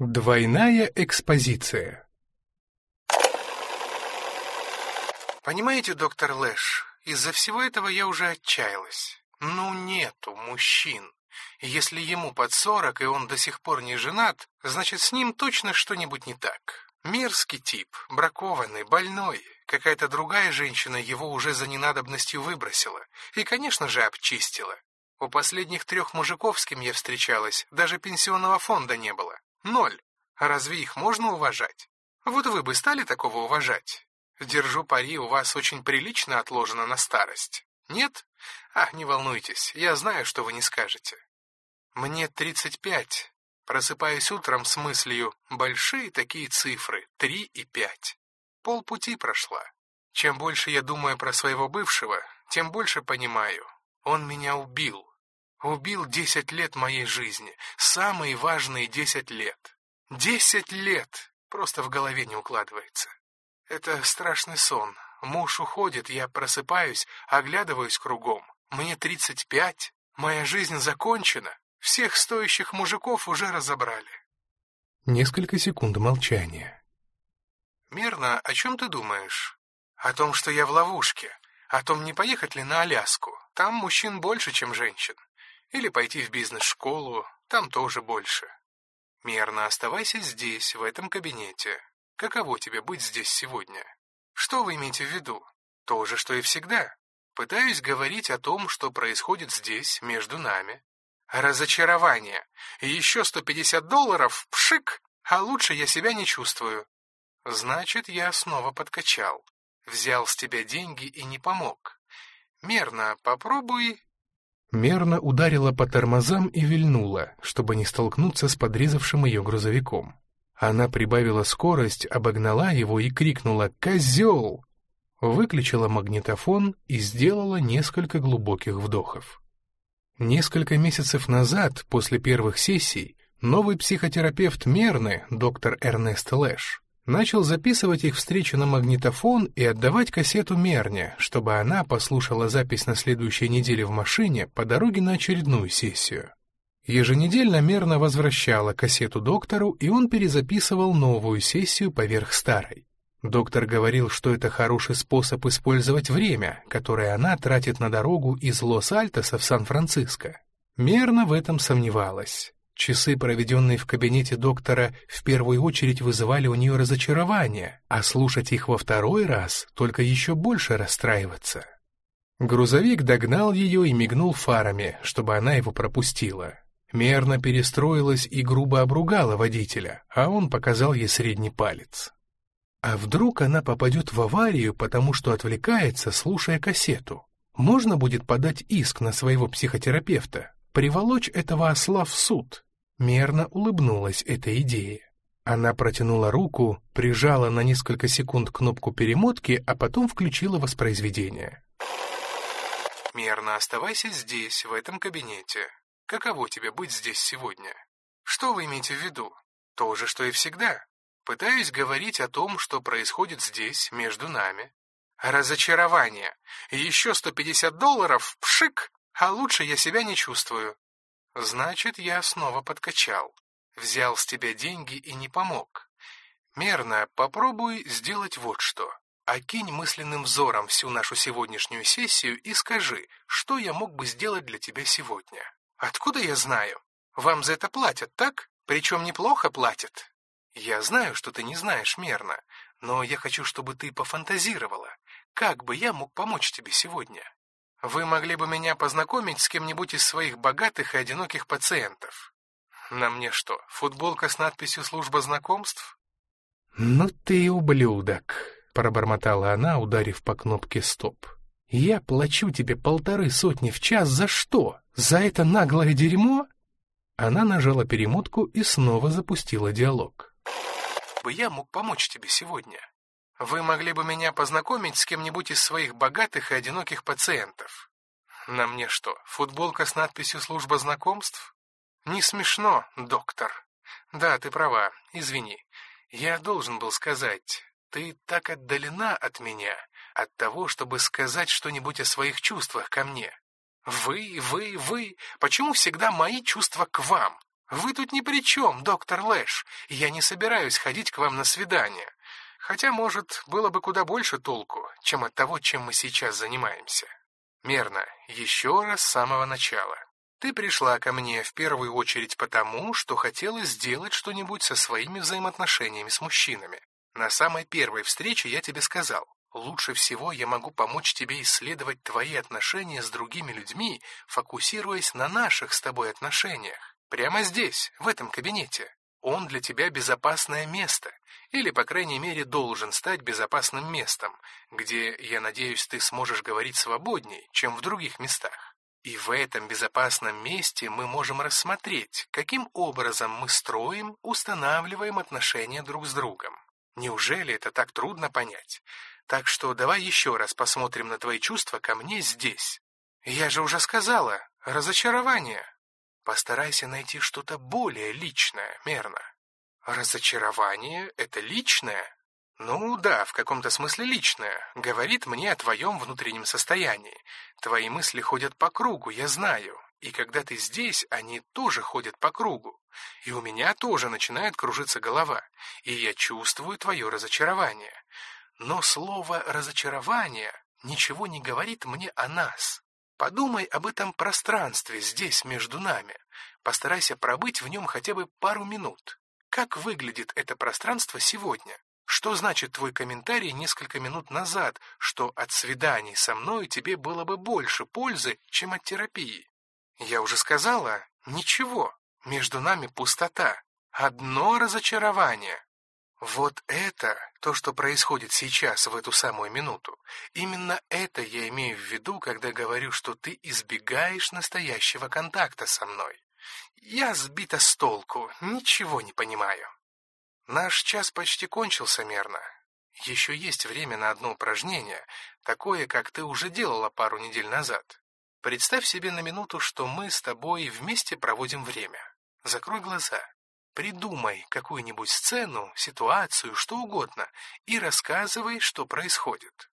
Двойная экспозиция Понимаете, доктор Лэш, из-за всего этого я уже отчаялась. Ну, нету мужчин. Если ему под сорок, и он до сих пор не женат, значит, с ним точно что-нибудь не так. Мерзкий тип, бракованный, больной. Какая-то другая женщина его уже за ненадобностью выбросила. И, конечно же, обчистила. У последних трех мужиков, с кем я встречалась, даже пенсионного фонда не было. Ноль. А разве их можно уважать? Вот вы бы стали такого уважать? Держу пари, у вас очень прилично отложено на старость. Нет? А, не волнуйтесь, я знаю, что вы не скажете. Мне тридцать пять. Просыпаюсь утром с мыслью «большие такие цифры, три и пять». Полпути прошла. Чем больше я думаю про своего бывшего, тем больше понимаю. Он меня убил. Убил десять лет моей жизни. Самые важные десять лет. Десять лет! Просто в голове не укладывается. Это страшный сон. Муж уходит, я просыпаюсь, оглядываюсь кругом. Мне тридцать пять, моя жизнь закончена. Всех стоящих мужиков уже разобрали. Несколько секунд молчания. Мирно, о чем ты думаешь? О том, что я в ловушке. О том, не поехать ли на Аляску. Там мужчин больше, чем женщин. Или пойти в бизнес-школу, там тоже больше. Мерно оставайся здесь, в этом кабинете. Каково тебе быть здесь сегодня? Что вы имеете в виду? То же, что и всегда. Пытаюсь говорить о том, что происходит здесь, между нами. Разочарование. Еще 150 долларов, пшик, а лучше я себя не чувствую. Значит, я снова подкачал. Взял с тебя деньги и не помог. Мерно попробуй мерно ударила по тормозам и вильнула, чтобы не столкнуться с подрезавшим ее грузовиком. Она прибавила скорость, обогнала его и крикнула «Козел!», выключила магнитофон и сделала несколько глубоких вдохов. Несколько месяцев назад, после первых сессий, новый психотерапевт Мерны, доктор Эрнест Лэш, начал записывать их встречу на магнитофон и отдавать кассету Мерне, чтобы она послушала запись на следующей неделе в машине по дороге на очередную сессию. Еженедельно Мерна возвращала кассету доктору, и он перезаписывал новую сессию поверх старой. Доктор говорил, что это хороший способ использовать время, которое она тратит на дорогу из Лос-Альтоса в Сан-Франциско. Мерна в этом сомневалась. Часы, проведенные в кабинете доктора, в первую очередь вызывали у нее разочарование, а слушать их во второй раз только еще больше расстраиваться. Грузовик догнал ее и мигнул фарами, чтобы она его пропустила. Мерно перестроилась и грубо обругала водителя, а он показал ей средний палец. А вдруг она попадет в аварию, потому что отвлекается, слушая кассету? Можно будет подать иск на своего психотерапевта, приволочь этого осла в суд. Мерно улыбнулась этой идее. Она протянула руку, прижала на несколько секунд кнопку перемотки, а потом включила воспроизведение. «Мерно оставайся здесь, в этом кабинете. Каково тебе быть здесь сегодня? Что вы имеете в виду? То же, что и всегда. Пытаюсь говорить о том, что происходит здесь, между нами. Разочарование. Еще 150 долларов, пшик, а лучше я себя не чувствую. Значит, я снова подкачал. Взял с тебя деньги и не помог. Мерно попробуй сделать вот что. Окинь мысленным взором всю нашу сегодняшнюю сессию и скажи, что я мог бы сделать для тебя сегодня. Откуда я знаю? Вам за это платят, так? Причем неплохо платят. Я знаю, что ты не знаешь мерно, но я хочу, чтобы ты пофантазировала. Как бы я мог помочь тебе сегодня? Вы могли бы меня познакомить с кем-нибудь из своих богатых и одиноких пациентов. На мне что, футболка с надписью «Служба знакомств»? «Ну ты ублюдок», — пробормотала она, ударив по кнопке «Стоп». «Я плачу тебе полторы сотни в час за что? За это наглое дерьмо?» Она нажала перемотку и снова запустила диалог. «Бы я мог помочь тебе сегодня?» Вы могли бы меня познакомить с кем-нибудь из своих богатых и одиноких пациентов. На мне что, футболка с надписью «Служба знакомств»? Не смешно, доктор. Да, ты права, извини. Я должен был сказать, ты так отдалена от меня, от того, чтобы сказать что-нибудь о своих чувствах ко мне. Вы, вы, вы, почему всегда мои чувства к вам? Вы тут ни при чем, доктор Лэш. Я не собираюсь ходить к вам на свидание. Хотя, может, было бы куда больше толку, чем от того, чем мы сейчас занимаемся. Мерно, еще раз с самого начала. Ты пришла ко мне в первую очередь потому, что хотела сделать что-нибудь со своими взаимоотношениями с мужчинами. На самой первой встрече я тебе сказал, лучше всего я могу помочь тебе исследовать твои отношения с другими людьми, фокусируясь на наших с тобой отношениях. Прямо здесь, в этом кабинете. Он для тебя безопасное место, или, по крайней мере, должен стать безопасным местом, где, я надеюсь, ты сможешь говорить свободней, чем в других местах. И в этом безопасном месте мы можем рассмотреть, каким образом мы строим, устанавливаем отношения друг с другом. Неужели это так трудно понять? Так что давай еще раз посмотрим на твои чувства ко мне здесь. Я же уже сказала, разочарование. Постарайся найти что-то более личное, мерно. Разочарование — это личное? «Ну да, в каком-то смысле личное. Говорит мне о твоем внутреннем состоянии. Твои мысли ходят по кругу, я знаю. И когда ты здесь, они тоже ходят по кругу. И у меня тоже начинает кружиться голова. И я чувствую твое разочарование. Но слово «разочарование» ничего не говорит мне о нас. Подумай об этом пространстве здесь, между нами. Постарайся пробыть в нем хотя бы пару минут. Как выглядит это пространство сегодня? Что значит твой комментарий несколько минут назад, что от свиданий со мной тебе было бы больше пользы, чем от терапии? Я уже сказала, ничего, между нами пустота, одно разочарование. Вот это то, что происходит сейчас, в эту самую минуту. Именно это я имею в виду, когда говорю, что ты избегаешь настоящего контакта со мной. Я сбита с толку, ничего не понимаю. Наш час почти кончился мерно. Еще есть время на одно упражнение, такое, как ты уже делала пару недель назад. Представь себе на минуту, что мы с тобой вместе проводим время. Закрой глаза. Придумай какую-нибудь сцену, ситуацию, что угодно, и рассказывай, что происходит.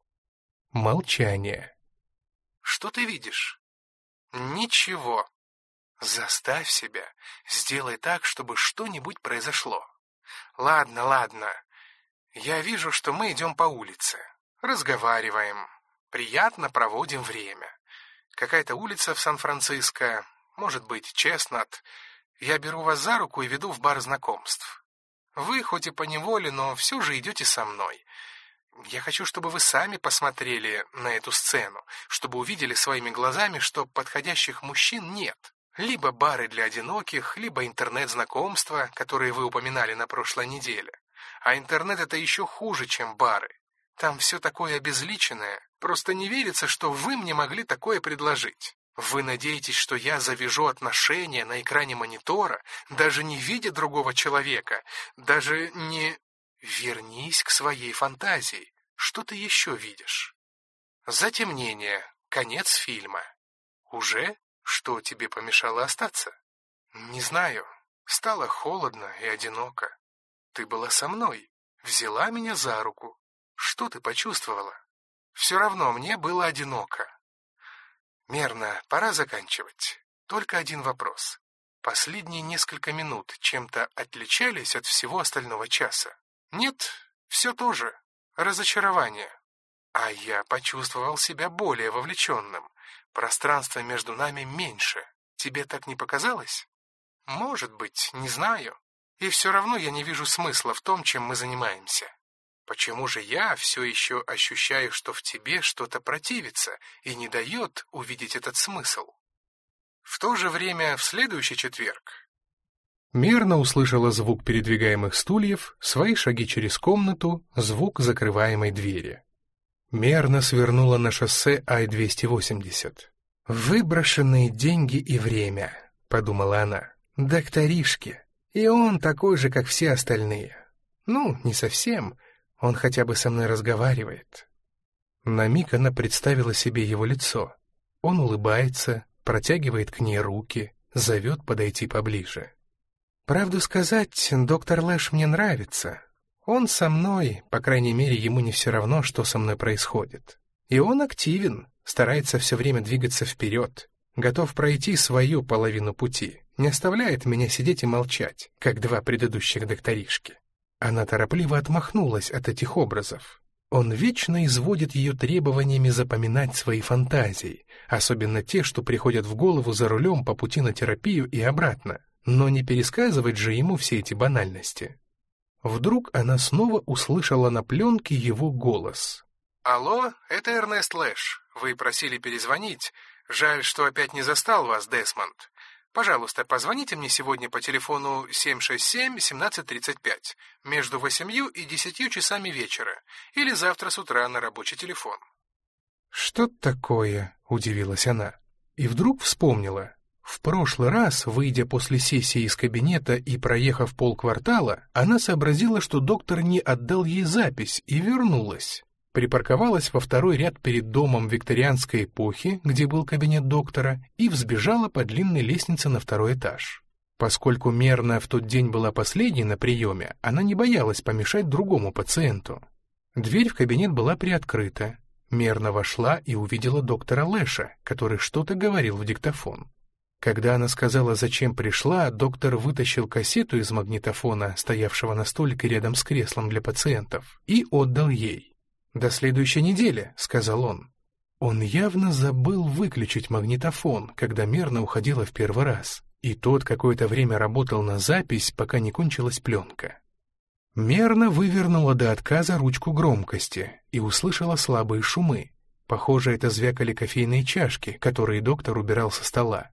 Молчание. Что ты видишь? Ничего. Заставь себя. Сделай так, чтобы что-нибудь произошло. Ладно, ладно. Я вижу, что мы идем по улице. Разговариваем. Приятно проводим время. Какая-то улица в Сан-Франциско. Может быть, Честнат. Я беру вас за руку и веду в бар знакомств. Вы хоть и поневоле, но все же идете со мной. Я хочу, чтобы вы сами посмотрели на эту сцену, чтобы увидели своими глазами, что подходящих мужчин нет. Либо бары для одиноких, либо интернет-знакомства, которые вы упоминали на прошлой неделе. А интернет это еще хуже, чем бары. Там все такое обезличенное. Просто не верится, что вы мне могли такое предложить. Вы надеетесь, что я завяжу отношения на экране монитора, даже не видя другого человека, даже не... Вернись к своей фантазии. Что ты еще видишь? Затемнение. Конец фильма. Уже что тебе помешало остаться? Не знаю. Стало холодно и одиноко. Ты была со мной, взяла меня за руку. Что ты почувствовала? Все равно мне было одиноко. Мерно, пора заканчивать. Только один вопрос. Последние несколько минут чем-то отличались от всего остального часа? Нет, все то же. Разочарование. А я почувствовал себя более вовлеченным. Пространство между нами меньше. Тебе так не показалось? Может быть, не знаю. И все равно я не вижу смысла в том, чем мы занимаемся. Почему же я все еще ощущаю, что в тебе что-то противится и не дает увидеть этот смысл? В то же время в следующий четверг Мирно услышала звук передвигаемых стульев, свои шаги через комнату, звук закрываемой двери. Мерно свернула на шоссе Ай-280. «Выброшенные деньги и время», — подумала она. «Докторишки. И он такой же, как все остальные. Ну, не совсем. Он хотя бы со мной разговаривает». На миг она представила себе его лицо. Он улыбается, протягивает к ней руки, зовет подойти поближе. «Правду сказать, доктор Лэш мне нравится», он со мной, по крайней мере, ему не все равно, что со мной происходит. И он активен, старается все время двигаться вперед, готов пройти свою половину пути, Не оставляет меня сидеть и молчать, как два предыдущих докторишки. Она торопливо отмахнулась от этих образов. Он вечно изводит ее требованиями запоминать свои фантазии, особенно те, что приходят в голову за рулем по пути на терапию и обратно, но не пересказывать же ему все эти банальности. Вдруг она снова услышала на пленке его голос. «Алло, это Эрнест Лэш. Вы просили перезвонить. Жаль, что опять не застал вас, Десмонд. Пожалуйста, позвоните мне сегодня по телефону 767-1735 между 8 и 10 часами вечера или завтра с утра на рабочий телефон. «Что такое?» — удивилась она. И вдруг вспомнила. В прошлый раз, выйдя после сессии из кабинета и проехав полквартала, она сообразила, что доктор не отдал ей запись и вернулась припарковалась во второй ряд перед домом викторианской эпохи, где был кабинет доктора, и взбежала по длинной лестнице на второй этаж. Поскольку Мерна в тот день была последней на приеме, она не боялась помешать другому пациенту. Дверь в кабинет была приоткрыта. Мерна вошла и увидела доктора Лэша, который что-то говорил в диктофон. Когда она сказала, зачем пришла, доктор вытащил кассету из магнитофона, стоявшего на столике рядом с креслом для пациентов, и отдал ей. «До следующей недели», — сказал он. Он явно забыл выключить магнитофон, когда мерно уходила в первый раз, и тот какое-то время работал на запись, пока не кончилась пленка. Мерно вывернула до отказа ручку громкости и услышала слабые шумы. Похоже, это звякали кофейные чашки, которые доктор убирал со стола.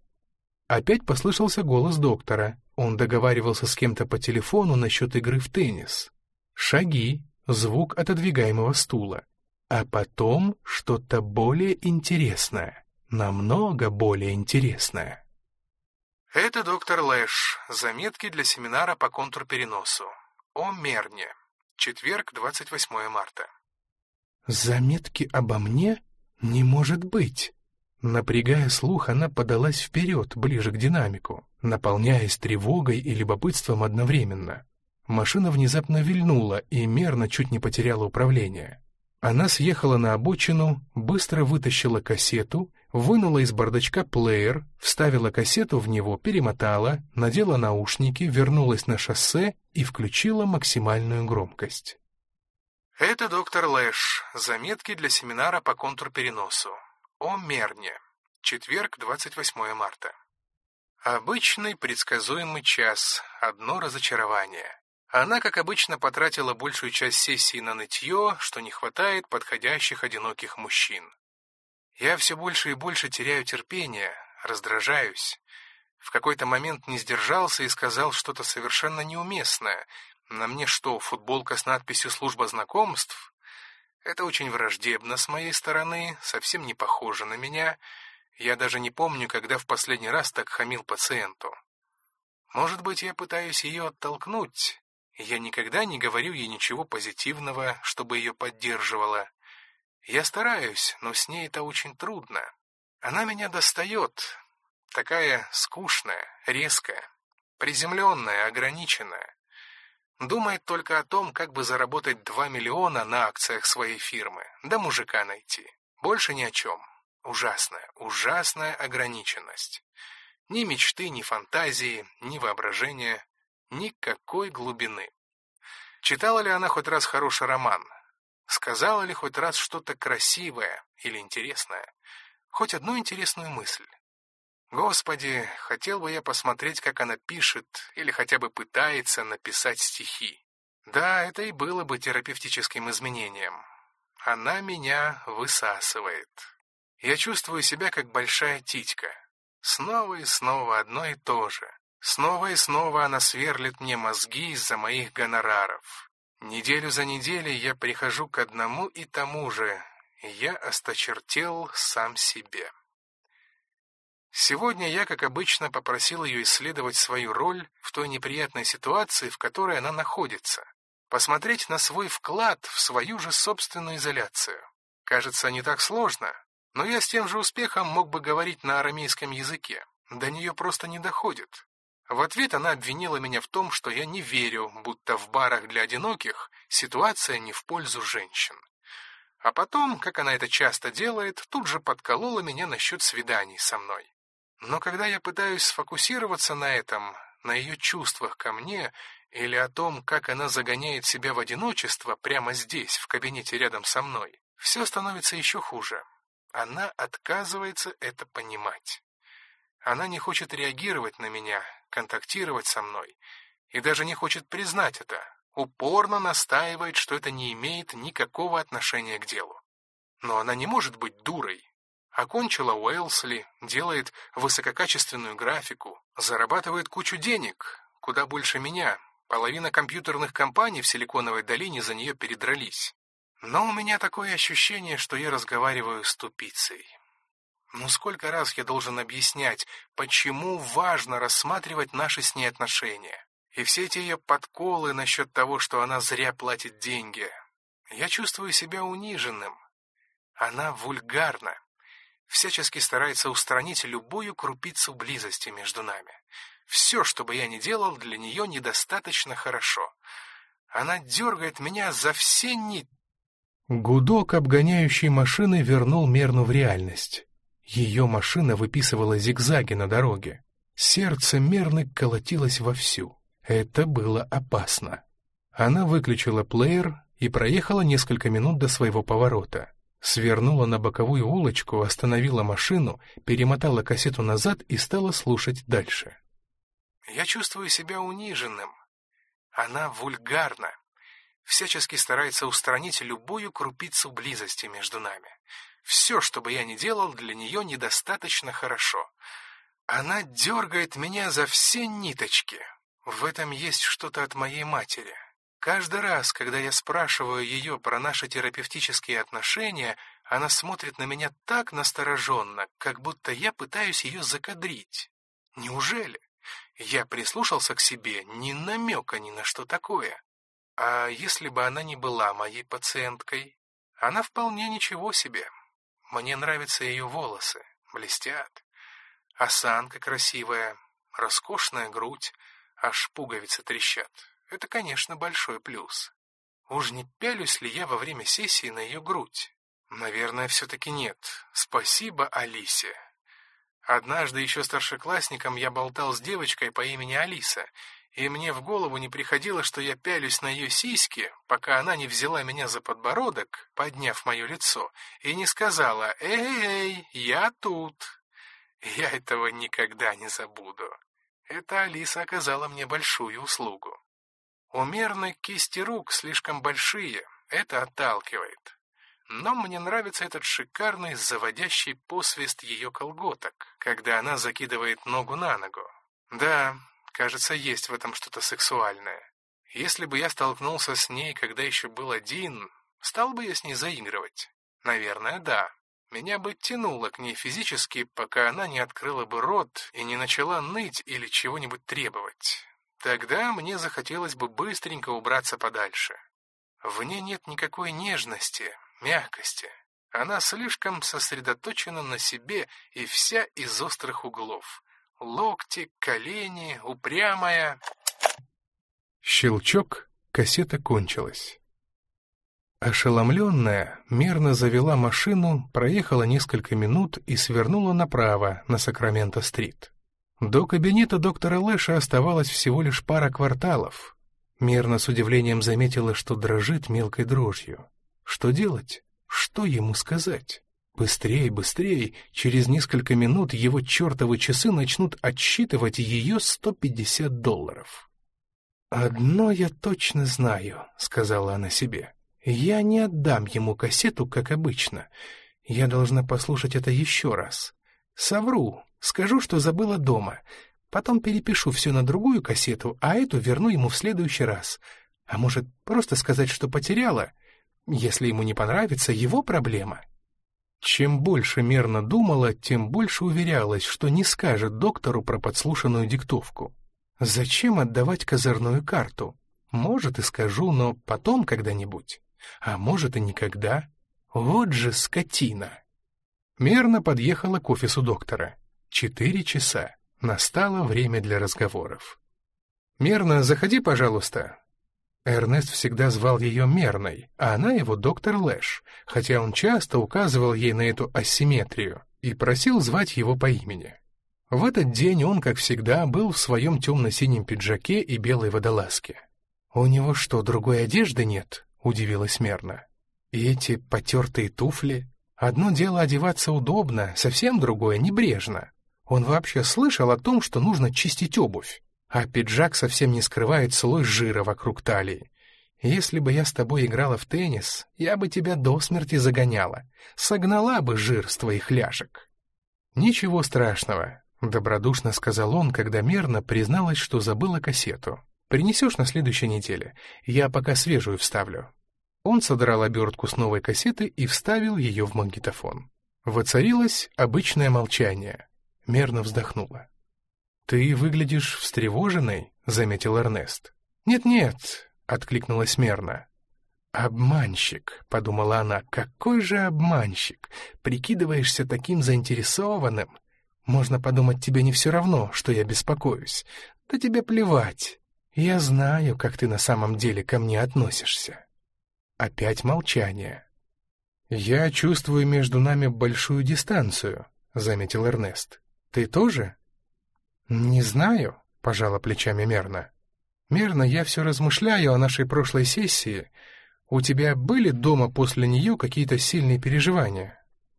Опять послышался голос доктора. Он договаривался с кем-то по телефону насчет игры в теннис. Шаги, звук отодвигаемого стула, а потом что-то более интересное, намного более интересное. Это доктор Лэш. Заметки для семинара по контрпереносу. О Мерне. Четверг, 28 марта. Заметки обо мне? Не может быть. Напрягая слух, она подалась вперед, ближе к динамику, наполняясь тревогой и любопытством одновременно. Машина внезапно вильнула и мерно чуть не потеряла управление. Она съехала на обочину, быстро вытащила кассету, вынула из бардачка плеер, вставила кассету в него, перемотала, надела наушники, вернулась на шоссе и включила максимальную громкость. Это доктор Лэш. Заметки для семинара по контрпереносу. О Мерне. Четверг, 28 марта. Обычный предсказуемый час. Одно разочарование. Она, как обычно, потратила большую часть сессии на нытье, что не хватает подходящих одиноких мужчин. Я все больше и больше теряю терпение, раздражаюсь. В какой-то момент не сдержался и сказал что-то совершенно неуместное. На мне что, футболка с надписью «Служба знакомств»? Это очень враждебно с моей стороны, совсем не похоже на меня. Я даже не помню, когда в последний раз так хамил пациенту. Может быть, я пытаюсь ее оттолкнуть, я никогда не говорю ей ничего позитивного, чтобы ее поддерживала. Я стараюсь, но с ней это очень трудно. Она меня достает. Такая скучная, резкая, приземленная, ограниченная. Думает только о том, как бы заработать два миллиона на акциях своей фирмы, да мужика найти. Больше ни о чем. Ужасная, ужасная ограниченность. Ни мечты, ни фантазии, ни воображения. Никакой глубины. Читала ли она хоть раз хороший роман? Сказала ли хоть раз что-то красивое или интересное? Хоть одну интересную мысль? Господи, хотел бы я посмотреть, как она пишет или хотя бы пытается написать стихи. Да, это и было бы терапевтическим изменением. Она меня высасывает. Я чувствую себя как большая титька. Снова и снова одно и то же. Снова и снова она сверлит мне мозги из-за моих гонораров. Неделю за неделей я прихожу к одному и тому же. Я осточертел сам себе. Сегодня я, как обычно, попросил ее исследовать свою роль в той неприятной ситуации, в которой она находится. Посмотреть на свой вклад в свою же собственную изоляцию. Кажется, не так сложно, но я с тем же успехом мог бы говорить на арамейском языке. До нее просто не доходит. В ответ она обвинила меня в том, что я не верю, будто в барах для одиноких ситуация не в пользу женщин. А потом, как она это часто делает, тут же подколола меня насчет свиданий со мной. Но когда я пытаюсь сфокусироваться на этом, на ее чувствах ко мне или о том, как она загоняет себя в одиночество прямо здесь, в кабинете рядом со мной, все становится еще хуже. Она отказывается это понимать. Она не хочет реагировать на меня, контактировать со мной, и даже не хочет признать это, упорно настаивает, что это не имеет никакого отношения к делу. Но она не может быть дурой. Окончила Уэлсли, делает высококачественную графику, зарабатывает кучу денег, куда больше меня. Половина компьютерных компаний в Силиконовой долине за нее передрались. Но у меня такое ощущение, что я разговариваю с тупицей. Ну сколько раз я должен объяснять, почему важно рассматривать наши с ней отношения? И все эти ее подколы насчет того, что она зря платит деньги. Я чувствую себя униженным. Она вульгарна. Всячески старается устранить любую крупицу близости между нами. Все, что бы я ни делал, для нее недостаточно хорошо. Она дергает меня за все ни... Гудок обгоняющей машины вернул Мерну в реальность. Ее машина выписывала зигзаги на дороге. Сердце Мерны колотилось вовсю. Это было опасно. Она выключила плеер и проехала несколько минут до своего поворота. Свернула на боковую улочку, остановила машину, перемотала кассету назад и стала слушать дальше. «Я чувствую себя униженным. Она вульгарна. Всячески старается устранить любую крупицу близости между нами. Все, что бы я ни делал, для нее недостаточно хорошо. Она дергает меня за все ниточки. В этом есть что-то от моей матери. Каждый раз, когда я спрашиваю ее про наши терапевтические отношения, она смотрит на меня так настороженно, как будто я пытаюсь ее закадрить. Неужели? Я прислушался к себе, ни намека ни на что такое. А если бы она не была моей пациенткой? Она вполне ничего себе. Мне нравятся ее волосы, блестят. Осанка красивая, роскошная грудь, аж пуговицы трещат. Это, конечно, большой плюс. Уж не пялюсь ли я во время сессии на ее грудь? Наверное, все-таки нет. Спасибо Алисе. Однажды еще старшеклассником я болтал с девочкой по имени Алиса, и мне в голову не приходило, что я пялюсь на ее сиськи, пока она не взяла меня за подбородок, подняв мое лицо, и не сказала «Эй, я тут». Я этого никогда не забуду. Эта Алиса оказала мне большую услугу. У мерной кисти рук слишком большие, это отталкивает. Но мне нравится этот шикарный заводящий посвист ее колготок, когда она закидывает ногу на ногу. Да, кажется, есть в этом что-то сексуальное. Если бы я столкнулся с ней, когда еще был один, стал бы я с ней заигрывать? Наверное, да. Меня бы тянуло к ней физически, пока она не открыла бы рот и не начала ныть или чего-нибудь требовать. Тогда мне захотелось бы быстренько убраться подальше. В ней нет никакой нежности, мягкости. Она слишком сосредоточена на себе и вся из острых углов. Локти, колени, упрямая. Щелчок, кассета кончилась. Ошеломленная, мерно завела машину, проехала несколько минут и свернула направо, на Сакраменто-стрит. До кабинета доктора Лэша оставалось всего лишь пара кварталов. Мерно с удивлением заметила, что дрожит мелкой дрожью. Что делать? Что ему сказать? Быстрей, быстрей, через несколько минут его чертовы часы начнут отсчитывать ее 150 долларов. «Одно я точно знаю», — сказала она себе. Я не отдам ему кассету, как обычно. Я должна послушать это еще раз. Совру, скажу, что забыла дома. Потом перепишу все на другую кассету, а эту верну ему в следующий раз. А может, просто сказать, что потеряла? Если ему не понравится, его проблема. Чем больше мерно думала, тем больше уверялась, что не скажет доктору про подслушанную диктовку. Зачем отдавать козырную карту? Может, и скажу, но потом когда-нибудь а может и никогда. Вот же скотина! Мерно подъехала к офису доктора. Четыре часа. Настало время для разговоров. «Мерно, заходи, пожалуйста». Эрнест всегда звал ее Мерной, а она его доктор Лэш, хотя он часто указывал ей на эту асимметрию и просил звать его по имени. В этот день он, как всегда, был в своем темно-синем пиджаке и белой водолазке. «У него что, другой одежды нет?» — удивилась Мерна. «И эти потертые туфли? Одно дело одеваться удобно, совсем другое — небрежно. Он вообще слышал о том, что нужно чистить обувь, а пиджак совсем не скрывает слой жира вокруг талии. Если бы я с тобой играла в теннис, я бы тебя до смерти загоняла, согнала бы жир с твоих ляжек». «Ничего страшного», — добродушно сказал он, когда мерно призналась, что забыла кассету. Принесешь на следующей неделе. Я пока свежую вставлю». Он содрал обертку с новой кассеты и вставил ее в магнитофон. Воцарилось обычное молчание. Мерно вздохнула. «Ты выглядишь встревоженной», — заметил Эрнест. «Нет-нет», — откликнулась Мерна. «Обманщик», — подумала она, — «какой же обманщик! Прикидываешься таким заинтересованным. Можно подумать, тебе не все равно, что я беспокоюсь. Да тебе плевать. «Я знаю, как ты на самом деле ко мне относишься». Опять молчание. «Я чувствую между нами большую дистанцию», — заметил Эрнест. «Ты тоже?» «Не знаю», — пожала плечами Мерна. «Мерно, я все размышляю о нашей прошлой сессии. У тебя были дома после нее какие-то сильные переживания?»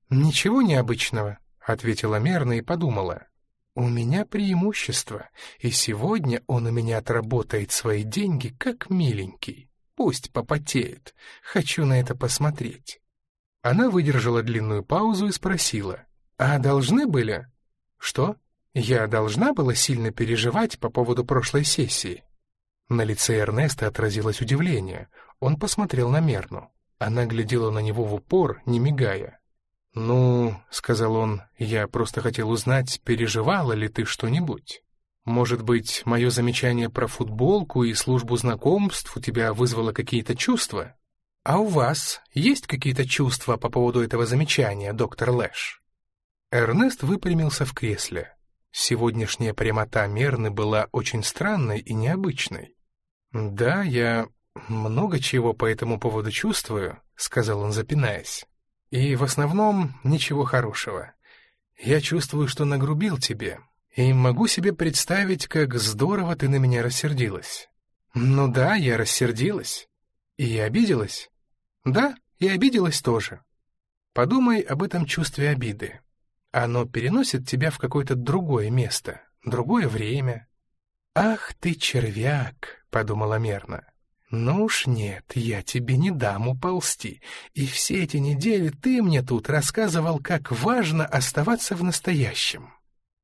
«Ничего необычного», — ответила Мерна и подумала. «У меня преимущество, и сегодня он у меня отработает свои деньги как миленький. Пусть попотеет. Хочу на это посмотреть». Она выдержала длинную паузу и спросила. «А должны были?» «Что? Я должна была сильно переживать по поводу прошлой сессии?» На лице Эрнеста отразилось удивление. Он посмотрел на Мерну. Она глядела на него в упор, не мигая. «Ну, — сказал он, — я просто хотел узнать, переживала ли ты что-нибудь. Может быть, мое замечание про футболку и службу знакомств у тебя вызвало какие-то чувства? А у вас есть какие-то чувства по поводу этого замечания, доктор Лэш?» Эрнест выпрямился в кресле. Сегодняшняя прямота Мерны была очень странной и необычной. «Да, я много чего по этому поводу чувствую», — сказал он, запинаясь. И в основном ничего хорошего. Я чувствую, что нагрубил тебе, и могу себе представить, как здорово ты на меня рассердилась. Ну да, я рассердилась. И обиделась. Да, и обиделась тоже. Подумай об этом чувстве обиды. Оно переносит тебя в какое-то другое место, другое время. «Ах ты, червяк!» — подумала Мерна. «Ну уж нет, я тебе не дам уползти. И все эти недели ты мне тут рассказывал, как важно оставаться в настоящем.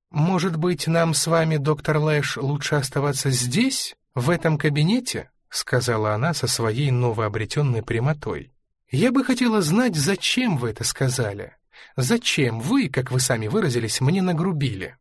Может быть, нам с вами, доктор Лэш, лучше оставаться здесь, в этом кабинете?» — сказала она со своей новообретенной прямотой. «Я бы хотела знать, зачем вы это сказали. Зачем вы, как вы сами выразились, мне нагрубили?»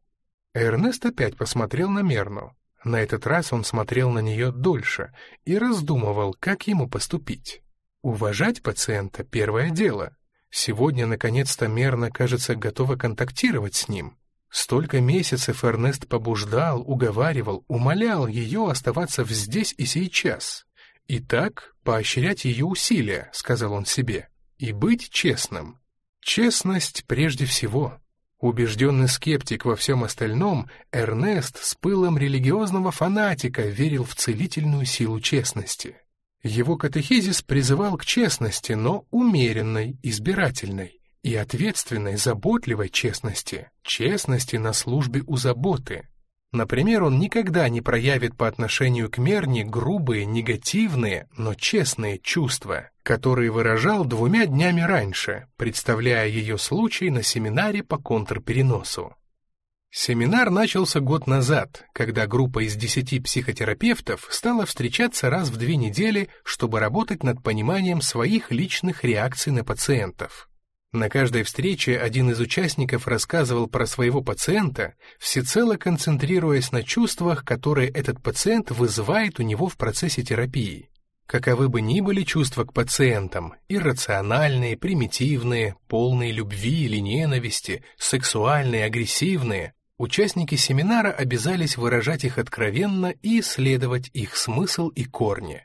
Эрнест опять посмотрел на Мерну. На этот раз он смотрел на нее дольше и раздумывал, как ему поступить. Уважать пациента — первое дело. Сегодня, наконец-то, Мерна, кажется, готова контактировать с ним. Столько месяцев Эрнест побуждал, уговаривал, умолял ее оставаться здесь и сейчас. И так поощрять ее усилия, сказал он себе, и быть честным. Честность прежде всего. Убежденный скептик во всем остальном, Эрнест с пылом религиозного фанатика верил в целительную силу честности. Его катехизис призывал к честности, но умеренной, избирательной и ответственной, заботливой честности, честности на службе у заботы. Например, он никогда не проявит по отношению к Мерни грубые, негативные, но честные чувства, который выражал двумя днями раньше, представляя ее случай на семинаре по контрпереносу. Семинар начался год назад, когда группа из десяти психотерапевтов стала встречаться раз в две недели, чтобы работать над пониманием своих личных реакций на пациентов. На каждой встрече один из участников рассказывал про своего пациента, всецело концентрируясь на чувствах, которые этот пациент вызывает у него в процессе терапии. Каковы бы ни были чувства к пациентам, иррациональные, примитивные, полные любви или ненависти, сексуальные, агрессивные, участники семинара обязались выражать их откровенно и исследовать их смысл и корни.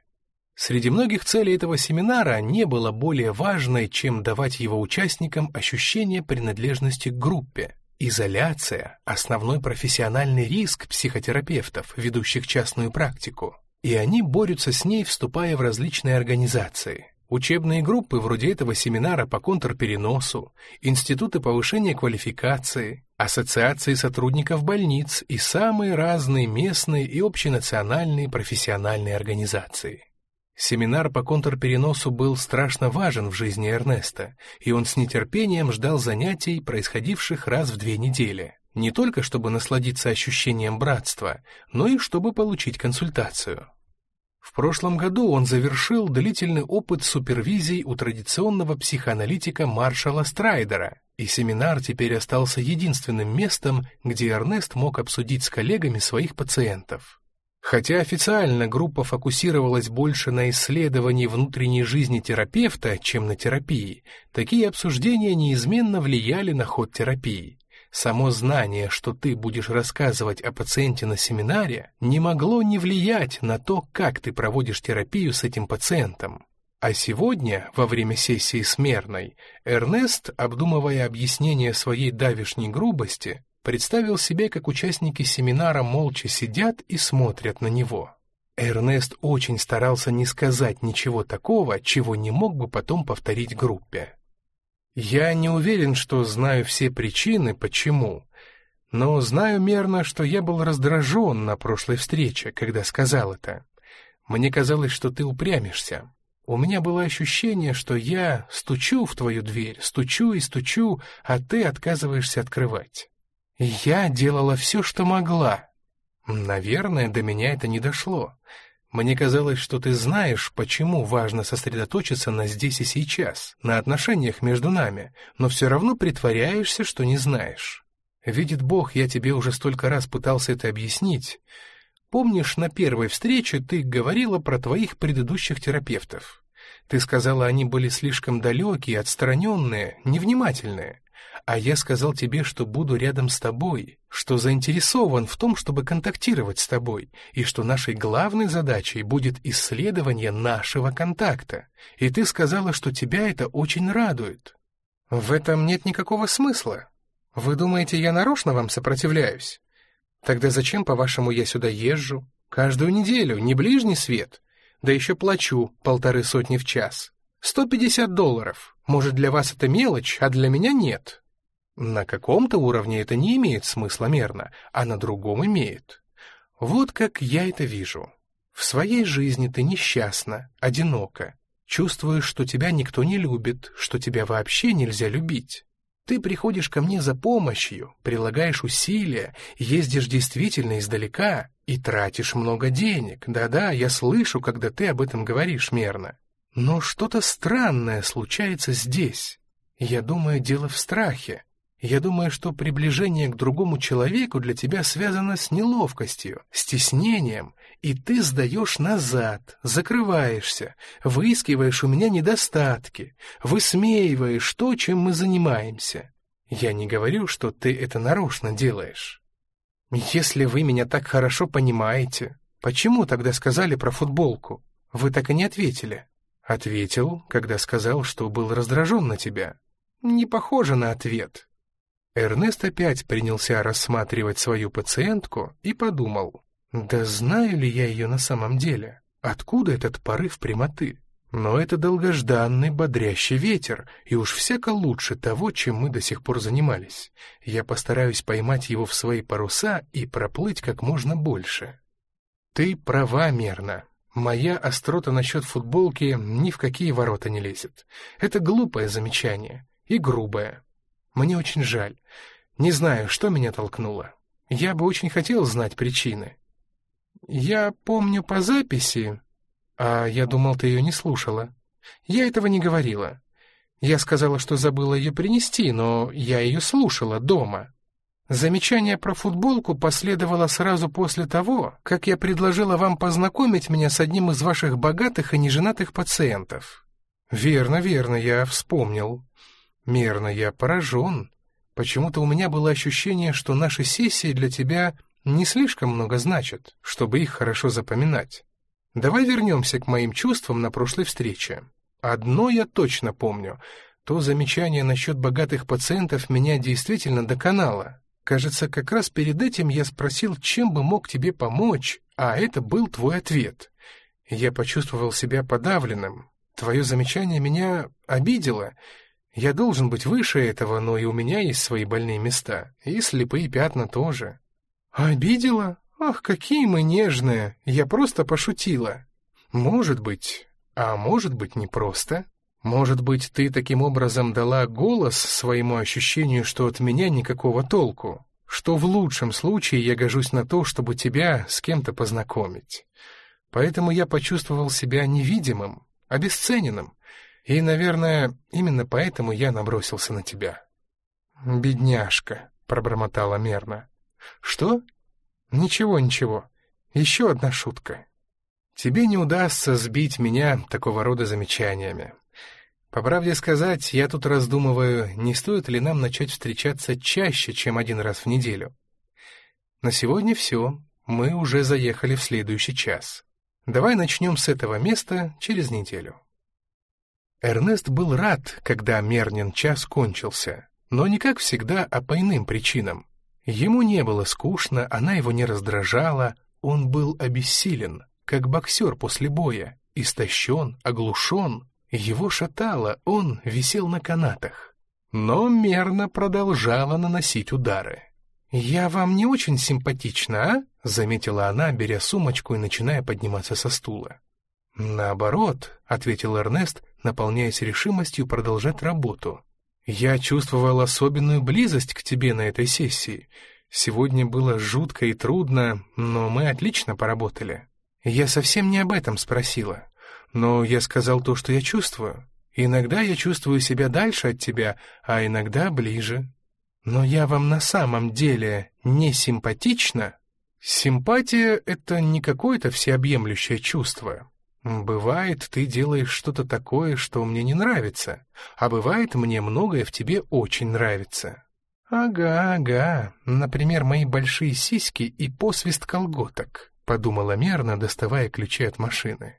Среди многих целей этого семинара не было более важной, чем давать его участникам ощущение принадлежности к группе. Изоляция – основной профессиональный риск психотерапевтов, ведущих частную практику. И они борются с ней, вступая в различные организации. Учебные группы вроде этого семинара по контрпереносу, институты повышения квалификации, ассоциации сотрудников больниц и самые разные местные и общенациональные профессиональные организации. Семинар по контрпереносу был страшно важен в жизни Эрнеста, и он с нетерпением ждал занятий, происходивших раз в две недели, не только чтобы насладиться ощущением братства, но и чтобы получить консультацию. В прошлом году он завершил длительный опыт супервизий у традиционного психоаналитика Маршала Страйдера, и семинар теперь остался единственным местом, где Эрнест мог обсудить с коллегами своих пациентов. Хотя официально группа фокусировалась больше на исследовании внутренней жизни терапевта, чем на терапии, такие обсуждения неизменно влияли на ход терапии. Само знание, что ты будешь рассказывать о пациенте на семинаре, не могло не влиять на то, как ты проводишь терапию с этим пациентом. А сегодня, во время сессии с Мерной, Эрнест, обдумывая объяснение своей давишней грубости, представил себе, как участники семинара молча сидят и смотрят на него. Эрнест очень старался не сказать ничего такого, чего не мог бы потом повторить группе. Я не уверен, что знаю все причины, почему, но знаю мерно, что я был раздражен на прошлой встрече, когда сказал это. Мне казалось, что ты упрямишься. У меня было ощущение, что я стучу в твою дверь, стучу и стучу, а ты отказываешься открывать. Я делала все, что могла. Наверное, до меня это не дошло. Мне казалось, что ты знаешь, почему важно сосредоточиться на здесь и сейчас, на отношениях между нами, но все равно притворяешься, что не знаешь. Видит Бог, я тебе уже столько раз пытался это объяснить. Помнишь, на первой встрече ты говорила про твоих предыдущих терапевтов? Ты сказала, они были слишком далекие, отстраненные, невнимательные. А я сказал тебе, что буду рядом с тобой, что заинтересован в том, чтобы контактировать с тобой, и что нашей главной задачей будет исследование нашего контакта. И ты сказала, что тебя это очень радует. В этом нет никакого смысла. Вы думаете, я нарочно вам сопротивляюсь? Тогда зачем, по-вашему, я сюда езжу? Каждую неделю, не ближний свет. Да еще плачу полторы сотни в час. Сто пятьдесят долларов. Может, для вас это мелочь, а для меня нет. На каком-то уровне это не имеет смысла мерно, а на другом имеет. Вот как я это вижу. В своей жизни ты несчастна, одинока, чувствуешь, что тебя никто не любит, что тебя вообще нельзя любить. Ты приходишь ко мне за помощью, прилагаешь усилия, ездишь действительно издалека и тратишь много денег. Да-да, я слышу, когда ты об этом говоришь мерно. Но что-то странное случается здесь. Я думаю, дело в страхе. Я думаю, что приближение к другому человеку для тебя связано с неловкостью, стеснением, и ты сдаешь назад, закрываешься, выискиваешь у меня недостатки, высмеиваешь то, чем мы занимаемся. Я не говорю, что ты это нарочно делаешь. Если вы меня так хорошо понимаете, почему тогда сказали про футболку? Вы так и не ответили. Ответил, когда сказал, что был раздражен на тебя. Не похоже на ответ. Эрнест опять принялся рассматривать свою пациентку и подумал, да знаю ли я ее на самом деле? Откуда этот порыв прямоты? Но это долгожданный бодрящий ветер, и уж всяко лучше того, чем мы до сих пор занимались. Я постараюсь поймать его в свои паруса и проплыть как можно больше. Ты права, Мерна. Моя острота насчет футболки ни в какие ворота не лезет. Это глупое замечание и грубое. Мне очень жаль. Не знаю, что меня толкнуло. Я бы очень хотел знать причины. Я помню по записи... А я думал, ты ее не слушала. Я этого не говорила. Я сказала, что забыла ее принести, но я ее слушала дома. Замечание про футболку последовало сразу после того, как я предложила вам познакомить меня с одним из ваших богатых и неженатых пациентов. Верно, верно, я вспомнил. Мерно, я поражен. Почему-то у меня было ощущение, что наши сессии для тебя не слишком много значат, чтобы их хорошо запоминать. Давай вернемся к моим чувствам на прошлой встрече. Одно я точно помню. То замечание насчет богатых пациентов меня действительно доконало. Кажется, как раз перед этим я спросил, чем бы мог тебе помочь, а это был твой ответ. Я почувствовал себя подавленным. Твое замечание меня обидело. Я должен быть выше этого, но и у меня есть свои больные места. И слепые пятна тоже. Обидела? Ах, какие мы нежные. Я просто пошутила. Может быть. А может быть, не просто. Может быть, ты таким образом дала голос своему ощущению, что от меня никакого толку, что в лучшем случае я гожусь на то, чтобы тебя с кем-то познакомить. Поэтому я почувствовал себя невидимым, обесцененным, и, наверное, именно поэтому я набросился на тебя. «Бедняжка», — пробормотала мерно. «Что?» «Ничего, ничего. Еще одна шутка. Тебе не удастся сбить меня такого рода замечаниями. По правде сказать, я тут раздумываю, не стоит ли нам начать встречаться чаще, чем один раз в неделю. На сегодня все, мы уже заехали в следующий час. Давай начнем с этого места через неделю. Эрнест был рад, когда Мернин час кончился, но не как всегда, а по иным причинам. Ему не было скучно, она его не раздражала, он был обессилен, как боксер после боя, истощен, оглушен, его шатало, он висел на канатах, но мерно продолжала наносить удары. «Я вам не очень симпатична, а?» — заметила она, беря сумочку и начиная подниматься со стула. «Наоборот», — ответил Эрнест, наполняясь решимостью продолжать работу. «Я чувствовал особенную близость к тебе на этой сессии. Сегодня было жутко и трудно, но мы отлично поработали. Я совсем не об этом спросила. Но я сказал то, что я чувствую. Иногда я чувствую себя дальше от тебя, а иногда ближе. Но я вам на самом деле не симпатична? Симпатия — это не какое-то всеобъемлющее чувство. Бывает, ты делаешь что-то такое, что мне не нравится, а бывает, мне многое в тебе очень нравится. Ага, ага, например, мои большие сиськи и посвист колготок, подумала мерно, доставая ключи от машины.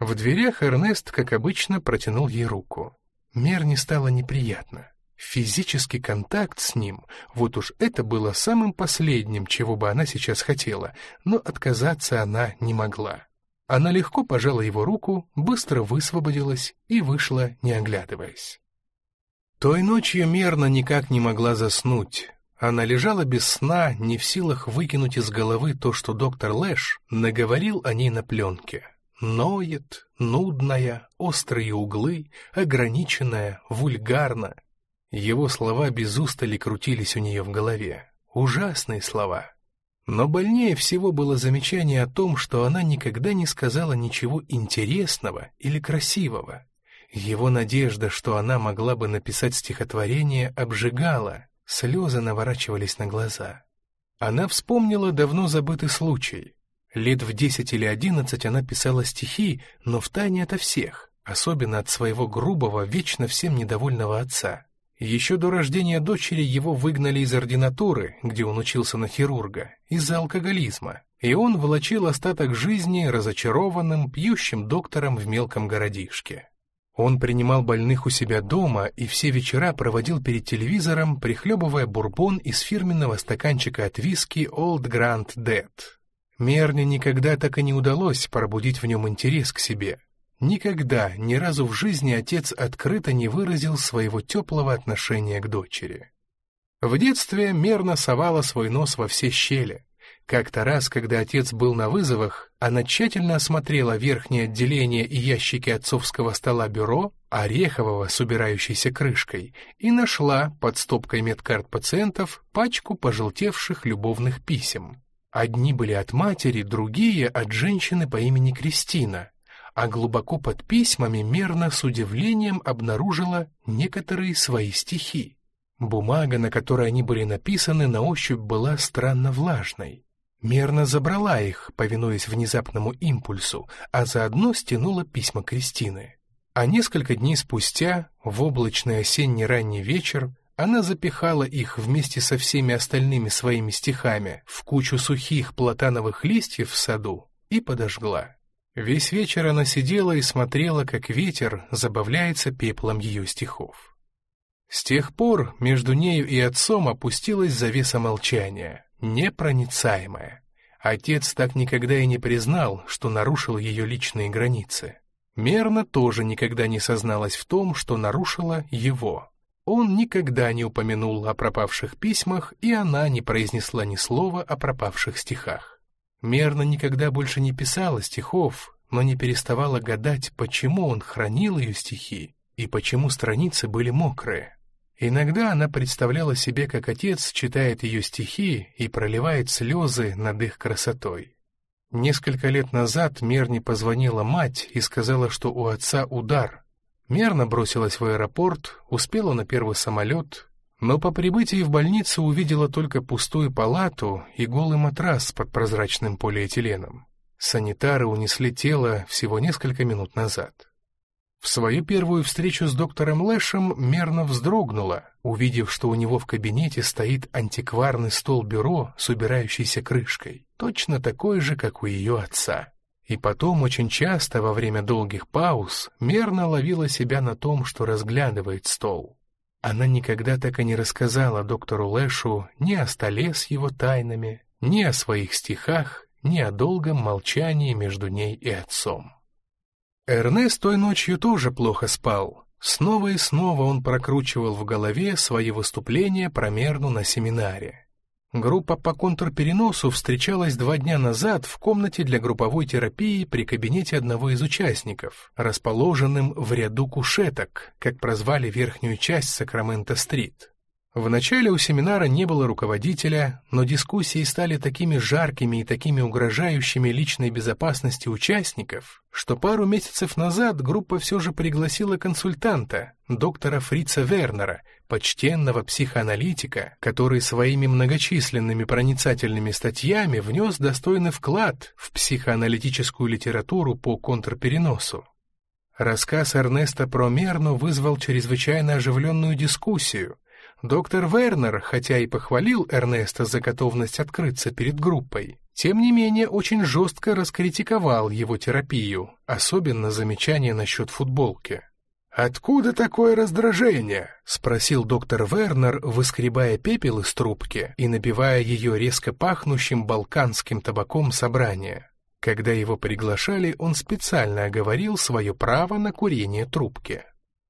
В дверях Эрнест, как обычно, протянул ей руку. Мерне стало неприятно. Физический контакт с ним, вот уж это было самым последним, чего бы она сейчас хотела, но отказаться она не могла. Она легко пожала его руку, быстро высвободилась и вышла, не оглядываясь. Той ночью Мерна никак не могла заснуть. Она лежала без сна, не в силах выкинуть из головы то, что доктор Лэш наговорил о ней на пленке. Ноет, нудная, острые углы, ограниченная, вульгарна. Его слова без устали крутились у нее в голове. Ужасные слова. Но больнее всего было замечание о том, что она никогда не сказала ничего интересного или красивого. Его надежда, что она могла бы написать стихотворение, обжигала, слезы наворачивались на глаза. Она вспомнила давно забытый случай. Лет в десять или одиннадцать она писала стихи, но втайне ото всех, особенно от своего грубого, вечно всем недовольного отца. Еще до рождения дочери его выгнали из ординатуры, где он учился на хирурга, из-за алкоголизма, и он волочил остаток жизни разочарованным, пьющим доктором в мелком городишке. Он принимал больных у себя дома и все вечера проводил перед телевизором, прихлебывая бурбон из фирменного стаканчика от виски Old Grand Dead. Мерне никогда так и не удалось пробудить в нем интерес к себе. Никогда, ни разу в жизни отец открыто не выразил своего теплого отношения к дочери. В детстве мерно совала свой нос во все щели. Как-то раз, когда отец был на вызовах, она тщательно осмотрела верхнее отделение и ящики отцовского стола бюро, орехового с убирающейся крышкой, и нашла под стопкой медкарт пациентов пачку пожелтевших любовных писем. Одни были от матери, другие — от женщины по имени Кристина, а глубоко под письмами мерно с удивлением обнаружила некоторые свои стихи. Бумага, на которой они были написаны, на ощупь была странно влажной. Мерно забрала их, повинуясь внезапному импульсу, а заодно стянула письма Кристины. А несколько дней спустя, в облачный осенний ранний вечер, она запихала их вместе со всеми остальными своими стихами в кучу сухих платановых листьев в саду и подожгла. Весь вечер она сидела и смотрела, как ветер забавляется пеплом ее стихов. С тех пор между нею и отцом опустилась завеса молчания, непроницаемая. Отец так никогда и не признал, что нарушил ее личные границы. Мерна тоже никогда не созналась в том, что нарушила его. Он никогда не упомянул о пропавших письмах, и она не произнесла ни слова о пропавших стихах. Мерна никогда больше не писала стихов, но не переставала гадать, почему он хранил ее стихи и почему страницы были мокрые. Иногда она представляла себе, как отец читает ее стихи и проливает слезы над их красотой. Несколько лет назад Мерни позвонила мать и сказала, что у отца удар. Мерна бросилась в аэропорт, успела на первый самолет, но по прибытии в больницу увидела только пустую палату и голый матрас под прозрачным полиэтиленом. Санитары унесли тело всего несколько минут назад. В свою первую встречу с доктором Лэшем мерно вздрогнула, увидев, что у него в кабинете стоит антикварный стол-бюро с убирающейся крышкой, точно такой же, как у ее отца. И потом очень часто во время долгих пауз мерно ловила себя на том, что разглядывает стол. Она никогда так и не рассказала доктору Лэшу ни о столе с его тайнами, ни о своих стихах, ни о долгом молчании между ней и отцом. Эрнест той ночью тоже плохо спал. Снова и снова он прокручивал в голове свои выступления про Мерну на семинаре. Группа по контрпереносу встречалась два дня назад в комнате для групповой терапии при кабинете одного из участников, расположенным в ряду кушеток, как прозвали верхнюю часть Сакраменто-стрит. В начале у семинара не было руководителя, но дискуссии стали такими жаркими и такими угрожающими личной безопасности участников, что пару месяцев назад группа все же пригласила консультанта, доктора Фрица Вернера, почтенного психоаналитика, который своими многочисленными проницательными статьями внес достойный вклад в психоаналитическую литературу по контрпереносу. Рассказ Эрнеста про Мерну вызвал чрезвычайно оживленную дискуссию, Доктор Вернер, хотя и похвалил Эрнеста за готовность открыться перед группой, тем не менее очень жестко раскритиковал его терапию, особенно замечание насчет футболки. «Откуда такое раздражение?» — спросил доктор Вернер, выскребая пепел из трубки и набивая ее резко пахнущим балканским табаком собрания. Когда его приглашали, он специально оговорил свое право на курение трубки.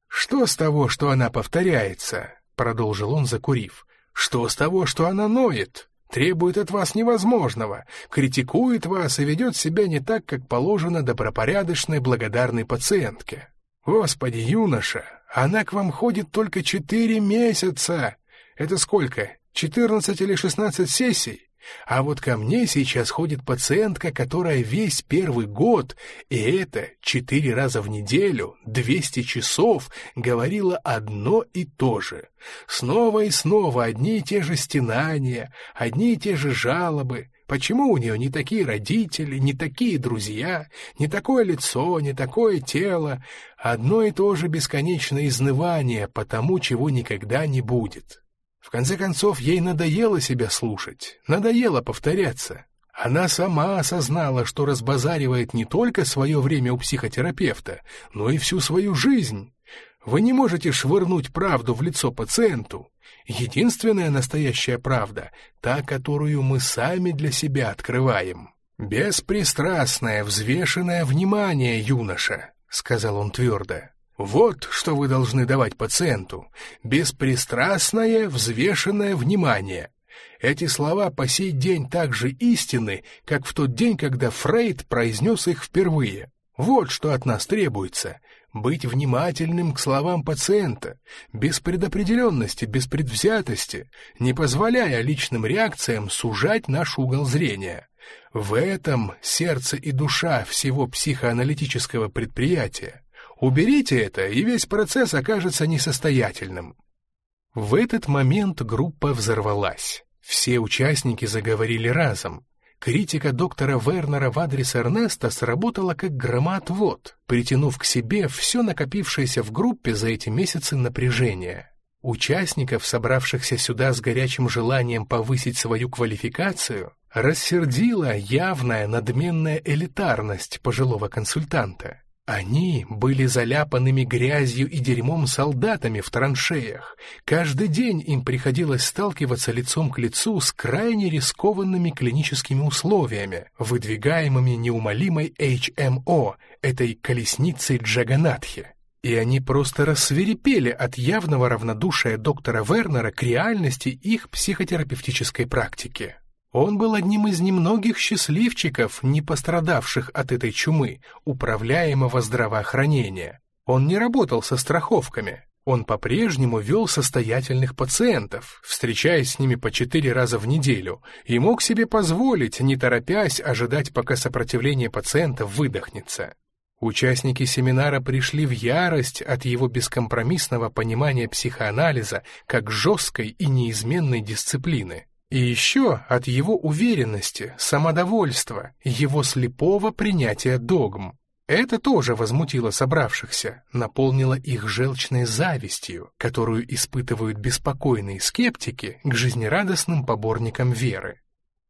«Что с того, что она повторяется? — продолжил он, закурив. «Что с того, что она ноет? Требует от вас невозможного, критикует вас и ведет себя не так, как положено добропорядочной благодарной пациентке. Господи, юноша, она к вам ходит только четыре месяца. Это сколько, четырнадцать или шестнадцать сессий? А вот ко мне сейчас ходит пациентка, которая весь первый год, и это четыре раза в неделю, двести часов, говорила одно и то же. Снова и снова одни и те же стенания, одни и те же жалобы. Почему у нее не такие родители, не такие друзья, не такое лицо, не такое тело? Одно и то же бесконечное изнывание по тому, чего никогда не будет. В конце концов, ей надоело себя слушать, надоело повторяться. Она сама осознала, что разбазаривает не только свое время у психотерапевта, но и всю свою жизнь. Вы не можете швырнуть правду в лицо пациенту. Единственная настоящая правда — та, которую мы сами для себя открываем. «Беспристрастное, взвешенное внимание, юноша», — сказал он твердо. Вот что вы должны давать пациенту. Беспристрастное, взвешенное внимание. Эти слова по сей день так же истинны, как в тот день, когда Фрейд произнес их впервые. Вот что от нас требуется. Быть внимательным к словам пациента, без предопределенности, без предвзятости, не позволяя личным реакциям сужать наш угол зрения. В этом сердце и душа всего психоаналитического предприятия. Уберите это, и весь процесс окажется несостоятельным. В этот момент группа взорвалась. Все участники заговорили разом. Критика доктора Вернера в адрес Эрнеста сработала как громоотвод, притянув к себе все накопившееся в группе за эти месяцы напряжение. Участников, собравшихся сюда с горячим желанием повысить свою квалификацию, рассердила явная надменная элитарность пожилого консультанта. Они были заляпанными грязью и дерьмом солдатами в траншеях. Каждый день им приходилось сталкиваться лицом к лицу с крайне рискованными клиническими условиями, выдвигаемыми неумолимой HMO, этой колесницей Джаганатхи. И они просто рассверепели от явного равнодушия доктора Вернера к реальности их психотерапевтической практики. Он был одним из немногих счастливчиков, не пострадавших от этой чумы, управляемого здравоохранения. Он не работал со страховками. Он по-прежнему вел состоятельных пациентов, встречаясь с ними по четыре раза в неделю, и мог себе позволить, не торопясь, ожидать, пока сопротивление пациента выдохнется. Участники семинара пришли в ярость от его бескомпромиссного понимания психоанализа как жесткой и неизменной дисциплины. И еще от его уверенности, самодовольства, его слепого принятия догм. Это тоже возмутило собравшихся, наполнило их желчной завистью, которую испытывают беспокойные скептики к жизнерадостным поборникам веры.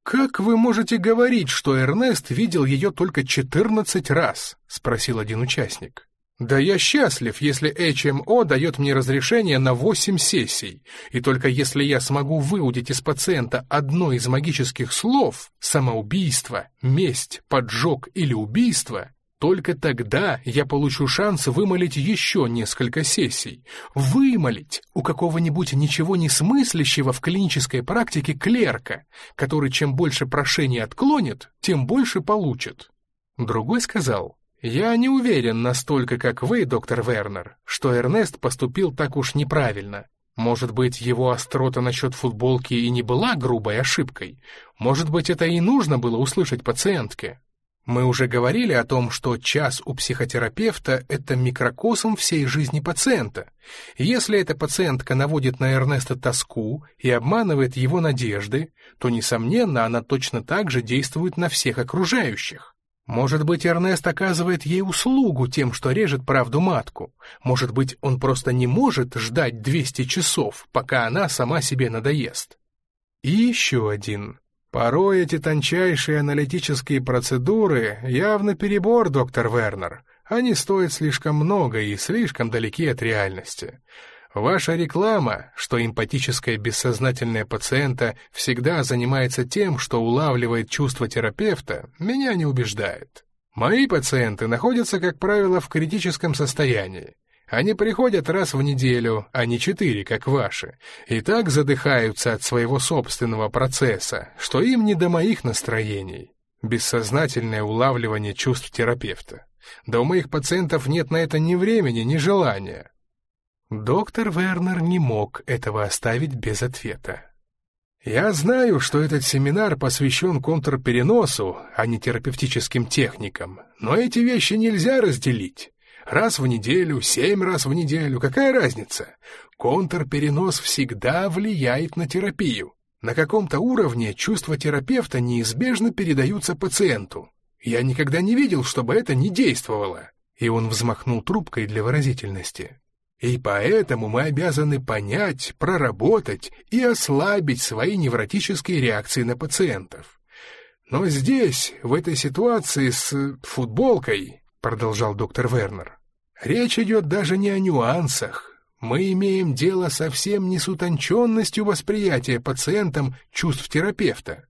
«Как вы можете говорить, что Эрнест видел ее только 14 раз?» — спросил один участник. Да я счастлив, если HMO дает мне разрешение на 8 сессий, и только если я смогу выудить из пациента одно из магических слов «самоубийство», «месть», «поджог» или «убийство», только тогда я получу шанс вымолить еще несколько сессий. Вымолить у какого-нибудь ничего не смыслящего в клинической практике клерка, который чем больше прошений отклонит, тем больше получит. Другой сказал, «Я не уверен настолько, как вы, доктор Вернер, что Эрнест поступил так уж неправильно. Может быть, его острота насчет футболки и не была грубой ошибкой? Может быть, это и нужно было услышать пациентке? Мы уже говорили о том, что час у психотерапевта — это микрокосм всей жизни пациента. Если эта пациентка наводит на Эрнеста тоску и обманывает его надежды, то, несомненно, она точно так же действует на всех окружающих. Может быть, Эрнест оказывает ей услугу тем, что режет правду матку. Может быть, он просто не может ждать 200 часов, пока она сама себе надоест. И еще один. Порой эти тончайшие аналитические процедуры явно перебор, доктор Вернер. Они стоят слишком много и слишком далеки от реальности. Ваша реклама, что эмпатическая бессознательная пациента всегда занимается тем, что улавливает чувства терапевта, меня не убеждает. Мои пациенты находятся, как правило, в критическом состоянии. Они приходят раз в неделю, а не четыре, как ваши, и так задыхаются от своего собственного процесса, что им не до моих настроений. Бессознательное улавливание чувств терапевта. Да у моих пациентов нет на это ни времени, ни желания. Доктор Вернер не мог этого оставить без ответа. «Я знаю, что этот семинар посвящен контрпереносу, а не терапевтическим техникам, но эти вещи нельзя разделить. Раз в неделю, семь раз в неделю, какая разница? Контрперенос всегда влияет на терапию. На каком-то уровне чувства терапевта неизбежно передаются пациенту. Я никогда не видел, чтобы это не действовало». И он взмахнул трубкой для выразительности. И поэтому мы обязаны понять, проработать и ослабить свои невротические реакции на пациентов. Но здесь, в этой ситуации с футболкой, продолжал доктор Вернер, речь идет даже не о нюансах. Мы имеем дело совсем не с утонченностью восприятия пациентом чувств терапевта.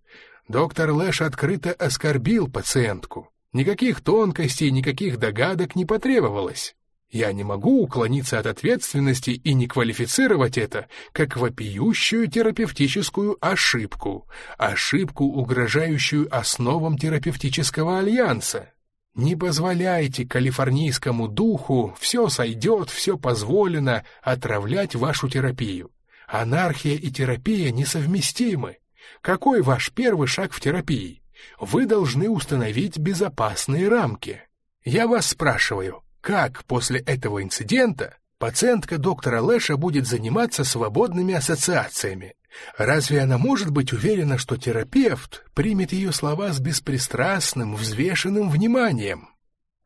Доктор Лэш открыто оскорбил пациентку. Никаких тонкостей, никаких догадок не потребовалось. Я не могу уклониться от ответственности и не квалифицировать это как вопиющую терапевтическую ошибку, ошибку, угрожающую основам терапевтического альянса. Не позволяйте калифорнийскому духу «все сойдет, все позволено» отравлять вашу терапию. Анархия и терапия несовместимы. Какой ваш первый шаг в терапии? Вы должны установить безопасные рамки. Я вас спрашиваю, как после этого инцидента пациентка доктора Лэша будет заниматься свободными ассоциациями? Разве она может быть уверена, что терапевт примет ее слова с беспристрастным, взвешенным вниманием?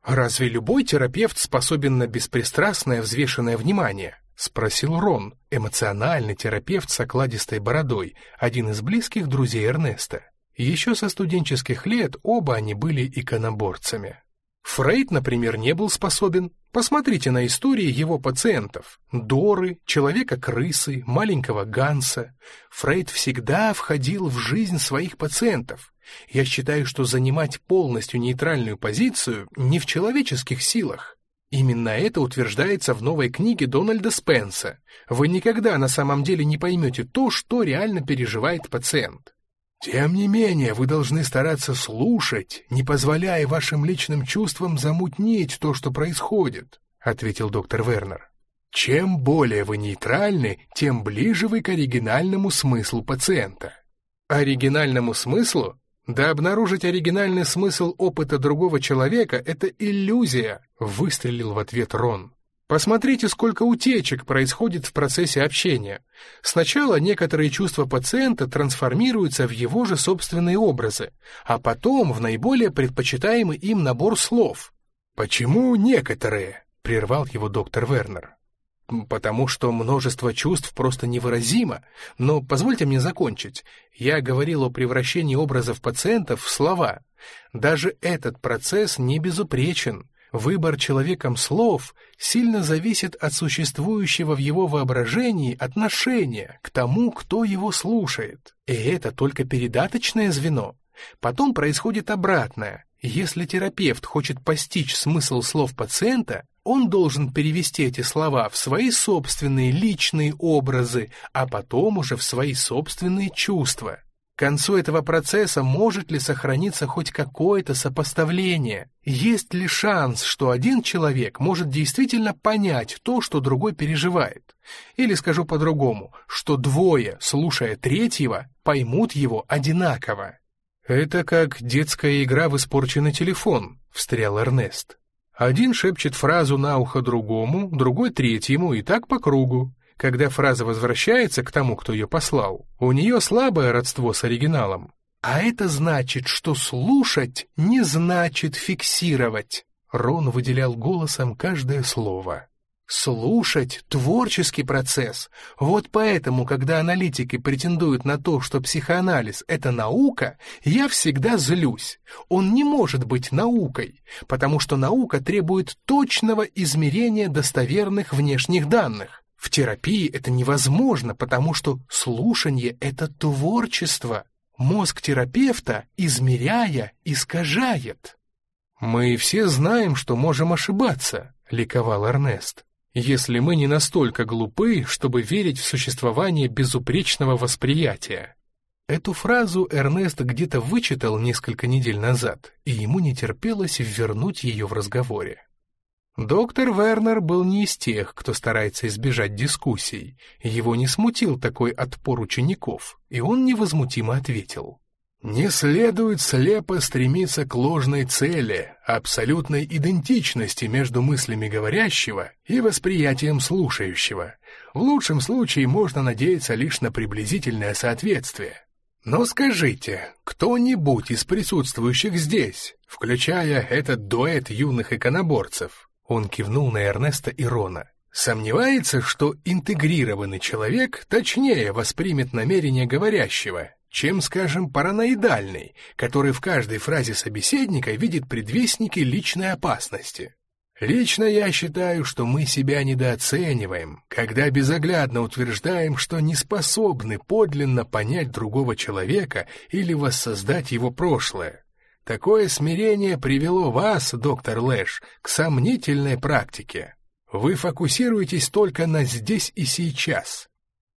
Разве любой терапевт способен на беспристрастное, взвешенное внимание? — спросил Рон, эмоциональный терапевт с окладистой бородой, один из близких друзей Эрнеста. Еще со студенческих лет оба они были иконоборцами. Фрейд, например, не был способен. Посмотрите на истории его пациентов. Доры, человека-крысы, маленького Ганса. Фрейд всегда входил в жизнь своих пациентов. Я считаю, что занимать полностью нейтральную позицию не в человеческих силах. Именно это утверждается в новой книге Дональда Спенса. Вы никогда на самом деле не поймете то, что реально переживает пациент. Тем не менее, вы должны стараться слушать, не позволяя вашим личным чувствам замутнить то, что происходит, ответил доктор Вернер. Чем более вы нейтральны, тем ближе вы к оригинальному смыслу пациента. Оригинальному смыслу? Да обнаружить оригинальный смысл опыта другого человека — это иллюзия, выстрелил в ответ Рон. Посмотрите, сколько утечек происходит в процессе общения. Сначала некоторые чувства пациента трансформируются в его же собственные образы, а потом в наиболее предпочитаемый им набор слов. «Почему некоторые?» — прервал его доктор Вернер. «Потому что множество чувств просто невыразимо. Но позвольте мне закончить. Я говорил о превращении образов пациентов в слова. Даже этот процесс не безупречен. Выбор человеком слов сильно зависит от существующего в его воображении отношения к тому, кто его слушает. И это только передаточное звено. Потом происходит обратное. Если терапевт хочет постичь смысл слов пациента, он должен перевести эти слова в свои собственные личные образы, а потом уже в свои собственные чувства. К концу этого процесса может ли сохраниться хоть какое-то сопоставление? Есть ли шанс, что один человек может действительно понять то, что другой переживает? Или скажу по-другому, что двое, слушая третьего, поймут его одинаково? «Это как детская игра в испорченный телефон», — встрял Эрнест. Один шепчет фразу на ухо другому, другой третьему, и так по кругу. Когда фраза возвращается к тому, кто ее послал, у нее слабое родство с оригиналом. А это значит, что слушать не значит фиксировать. Рон выделял голосом каждое слово. Слушать — творческий процесс. Вот поэтому, когда аналитики претендуют на то, что психоанализ — это наука, я всегда злюсь. Он не может быть наукой, потому что наука требует точного измерения достоверных внешних данных. В терапии это невозможно, потому что слушание — это творчество. Мозг терапевта, измеряя, искажает. «Мы все знаем, что можем ошибаться», — ликовал Эрнест, «если мы не настолько глупы, чтобы верить в существование безупречного восприятия». Эту фразу Эрнест где-то вычитал несколько недель назад, и ему не терпелось вернуть ее в разговоре. Доктор Вернер был не из тех, кто старается избежать дискуссий. Его не смутил такой отпор учеников, и он невозмутимо ответил. «Не следует слепо стремиться к ложной цели, абсолютной идентичности между мыслями говорящего и восприятием слушающего. В лучшем случае можно надеяться лишь на приблизительное соответствие. Но скажите, кто-нибудь из присутствующих здесь, включая этот дуэт юных иконоборцев, он кивнул на Эрнеста и Рона. Сомневается, что интегрированный человек точнее воспримет намерение говорящего, чем, скажем, параноидальный, который в каждой фразе собеседника видит предвестники личной опасности. Лично я считаю, что мы себя недооцениваем, когда безоглядно утверждаем, что не способны подлинно понять другого человека или воссоздать его прошлое. Такое смирение привело вас, доктор Лэш, к сомнительной практике. Вы фокусируетесь только на здесь и сейчас.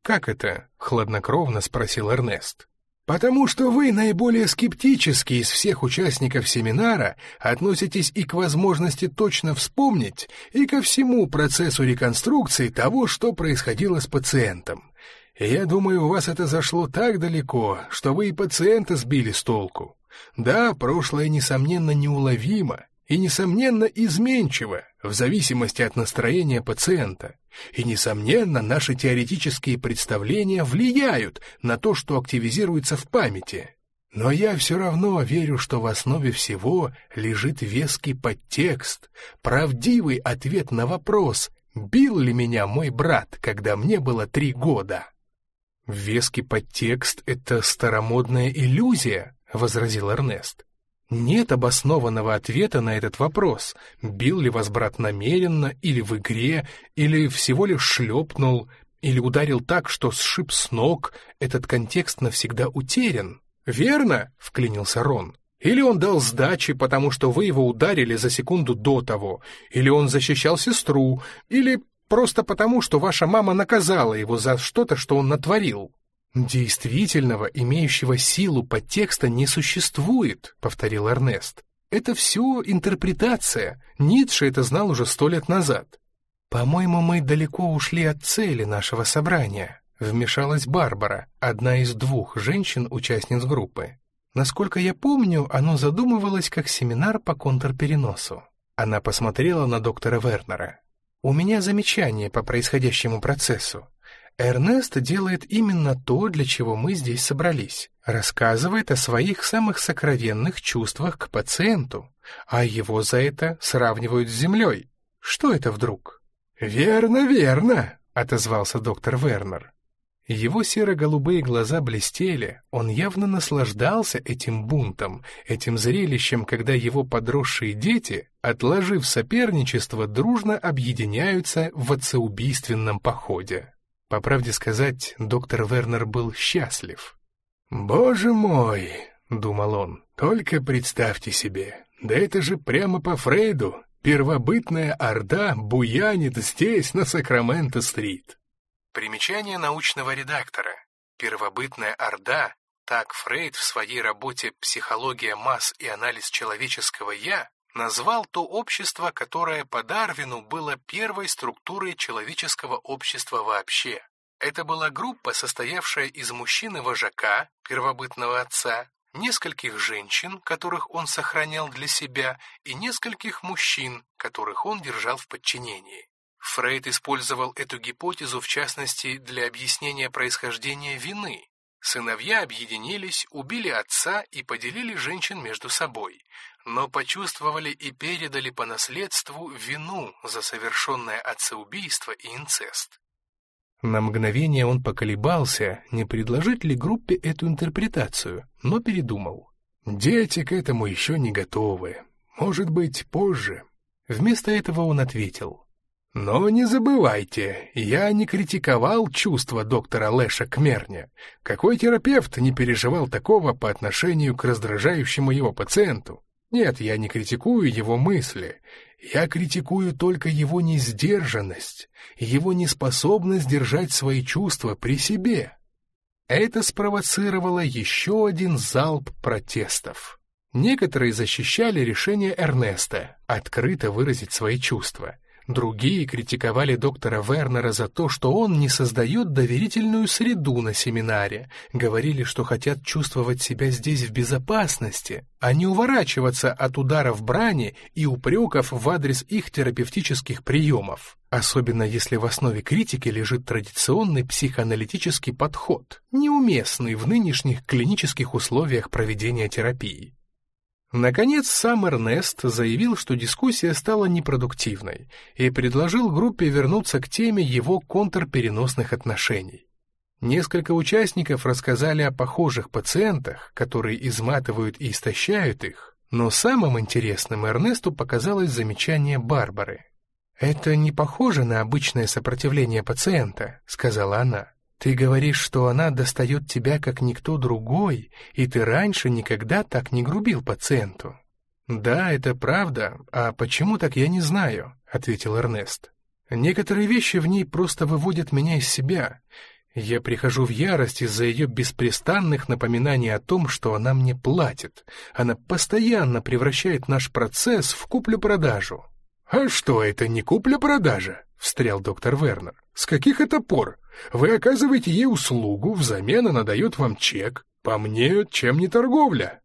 Как это? хладнокровно спросил Эрнест. Потому что вы наиболее скептически из всех участников семинара относитесь и к возможности точно вспомнить, и ко всему процессу реконструкции того, что происходило с пациентом. Я думаю, у вас это зашло так далеко, что вы и пациента сбили с толку. Да, прошлое, несомненно, неуловимо и, несомненно, изменчиво в зависимости от настроения пациента. И, несомненно, наши теоретические представления влияют на то, что активизируется в памяти. Но я все равно верю, что в основе всего лежит веский подтекст, правдивый ответ на вопрос, бил ли меня мой брат, когда мне было три года. Веский подтекст — это старомодная иллюзия, — возразил Эрнест. Нет обоснованного ответа на этот вопрос, бил ли вас брат намеренно, или в игре, или всего лишь шлепнул, или ударил так, что сшиб с ног, этот контекст навсегда утерян. «Верно?» — вклинился Рон. «Или он дал сдачи, потому что вы его ударили за секунду до того, или он защищал сестру, или просто потому, что ваша мама наказала его за что-то, что он натворил». «Действительного, имеющего силу подтекста не существует», — повторил Эрнест. «Это все интерпретация. Ницше это знал уже сто лет назад». «По-моему, мы далеко ушли от цели нашего собрания», — вмешалась Барбара, одна из двух женщин-участниц группы. Насколько я помню, оно задумывалось как семинар по контрпереносу. Она посмотрела на доктора Вернера. «У меня замечание по происходящему процессу. Эрнест делает именно то, для чего мы здесь собрались. Рассказывает о своих самых сокровенных чувствах к пациенту, а его за это сравнивают с землей. Что это вдруг? «Верно, верно», — отозвался доктор Вернер. Его серо-голубые глаза блестели, он явно наслаждался этим бунтом, этим зрелищем, когда его подросшие дети, отложив соперничество, дружно объединяются в отцеубийственном походе. По правде сказать, доктор Вернер был счастлив. «Боже мой!» — думал он. «Только представьте себе, да это же прямо по Фрейду, первобытная орда буянит здесь, на Сакраменто-стрит». Примечание научного редактора. Первобытная орда, так Фрейд в своей работе «Психология масс и анализ человеческого «я» назвал то общество, которое по Дарвину было первой структурой человеческого общества вообще. Это была группа, состоявшая из мужчины-вожака, первобытного отца, нескольких женщин, которых он сохранял для себя, и нескольких мужчин, которых он держал в подчинении. Фрейд использовал эту гипотезу в частности для объяснения происхождения вины, Сыновья объединились, убили отца и поделили женщин между собой, но почувствовали и передали по наследству вину за совершенное отцеубийство и инцест. На мгновение он поколебался, не предложить ли группе эту интерпретацию, но передумал. «Дети к этому еще не готовы. Может быть, позже». Вместо этого он ответил. Но не забывайте, я не критиковал чувства доктора Лэша к Мерне. Какой терапевт не переживал такого по отношению к раздражающему его пациенту? Нет, я не критикую его мысли. Я критикую только его несдержанность, его неспособность держать свои чувства при себе. Это спровоцировало еще один залп протестов. Некоторые защищали решение Эрнеста открыто выразить свои чувства. Другие критиковали доктора Вернера за то, что он не создает доверительную среду на семинаре, говорили, что хотят чувствовать себя здесь в безопасности, а не уворачиваться от ударов брани и упреков в адрес их терапевтических приемов. Особенно если в основе критики лежит традиционный психоаналитический подход, неуместный в нынешних клинических условиях проведения терапии. Наконец, сам Эрнест заявил, что дискуссия стала непродуктивной и предложил группе вернуться к теме его контрпереносных отношений. Несколько участников рассказали о похожих пациентах, которые изматывают и истощают их, но самым интересным Эрнесту показалось замечание Барбары. «Это не похоже на обычное сопротивление пациента», — сказала она. Ты говоришь, что она достает тебя как никто другой, и ты раньше никогда так не грубил пациенту. Да, это правда, а почему так я не знаю, ответил Эрнест. Некоторые вещи в ней просто выводят меня из себя. Я прихожу в ярость из-за ее беспрестанных напоминаний о том, что она мне платит. Она постоянно превращает наш процесс в куплю-продажу. «А что это, не купля-продажа?» — встрял доктор Вернер. «С каких это пор? Вы оказываете ей услугу, взамен она дает вам чек. По мне, чем не торговля?»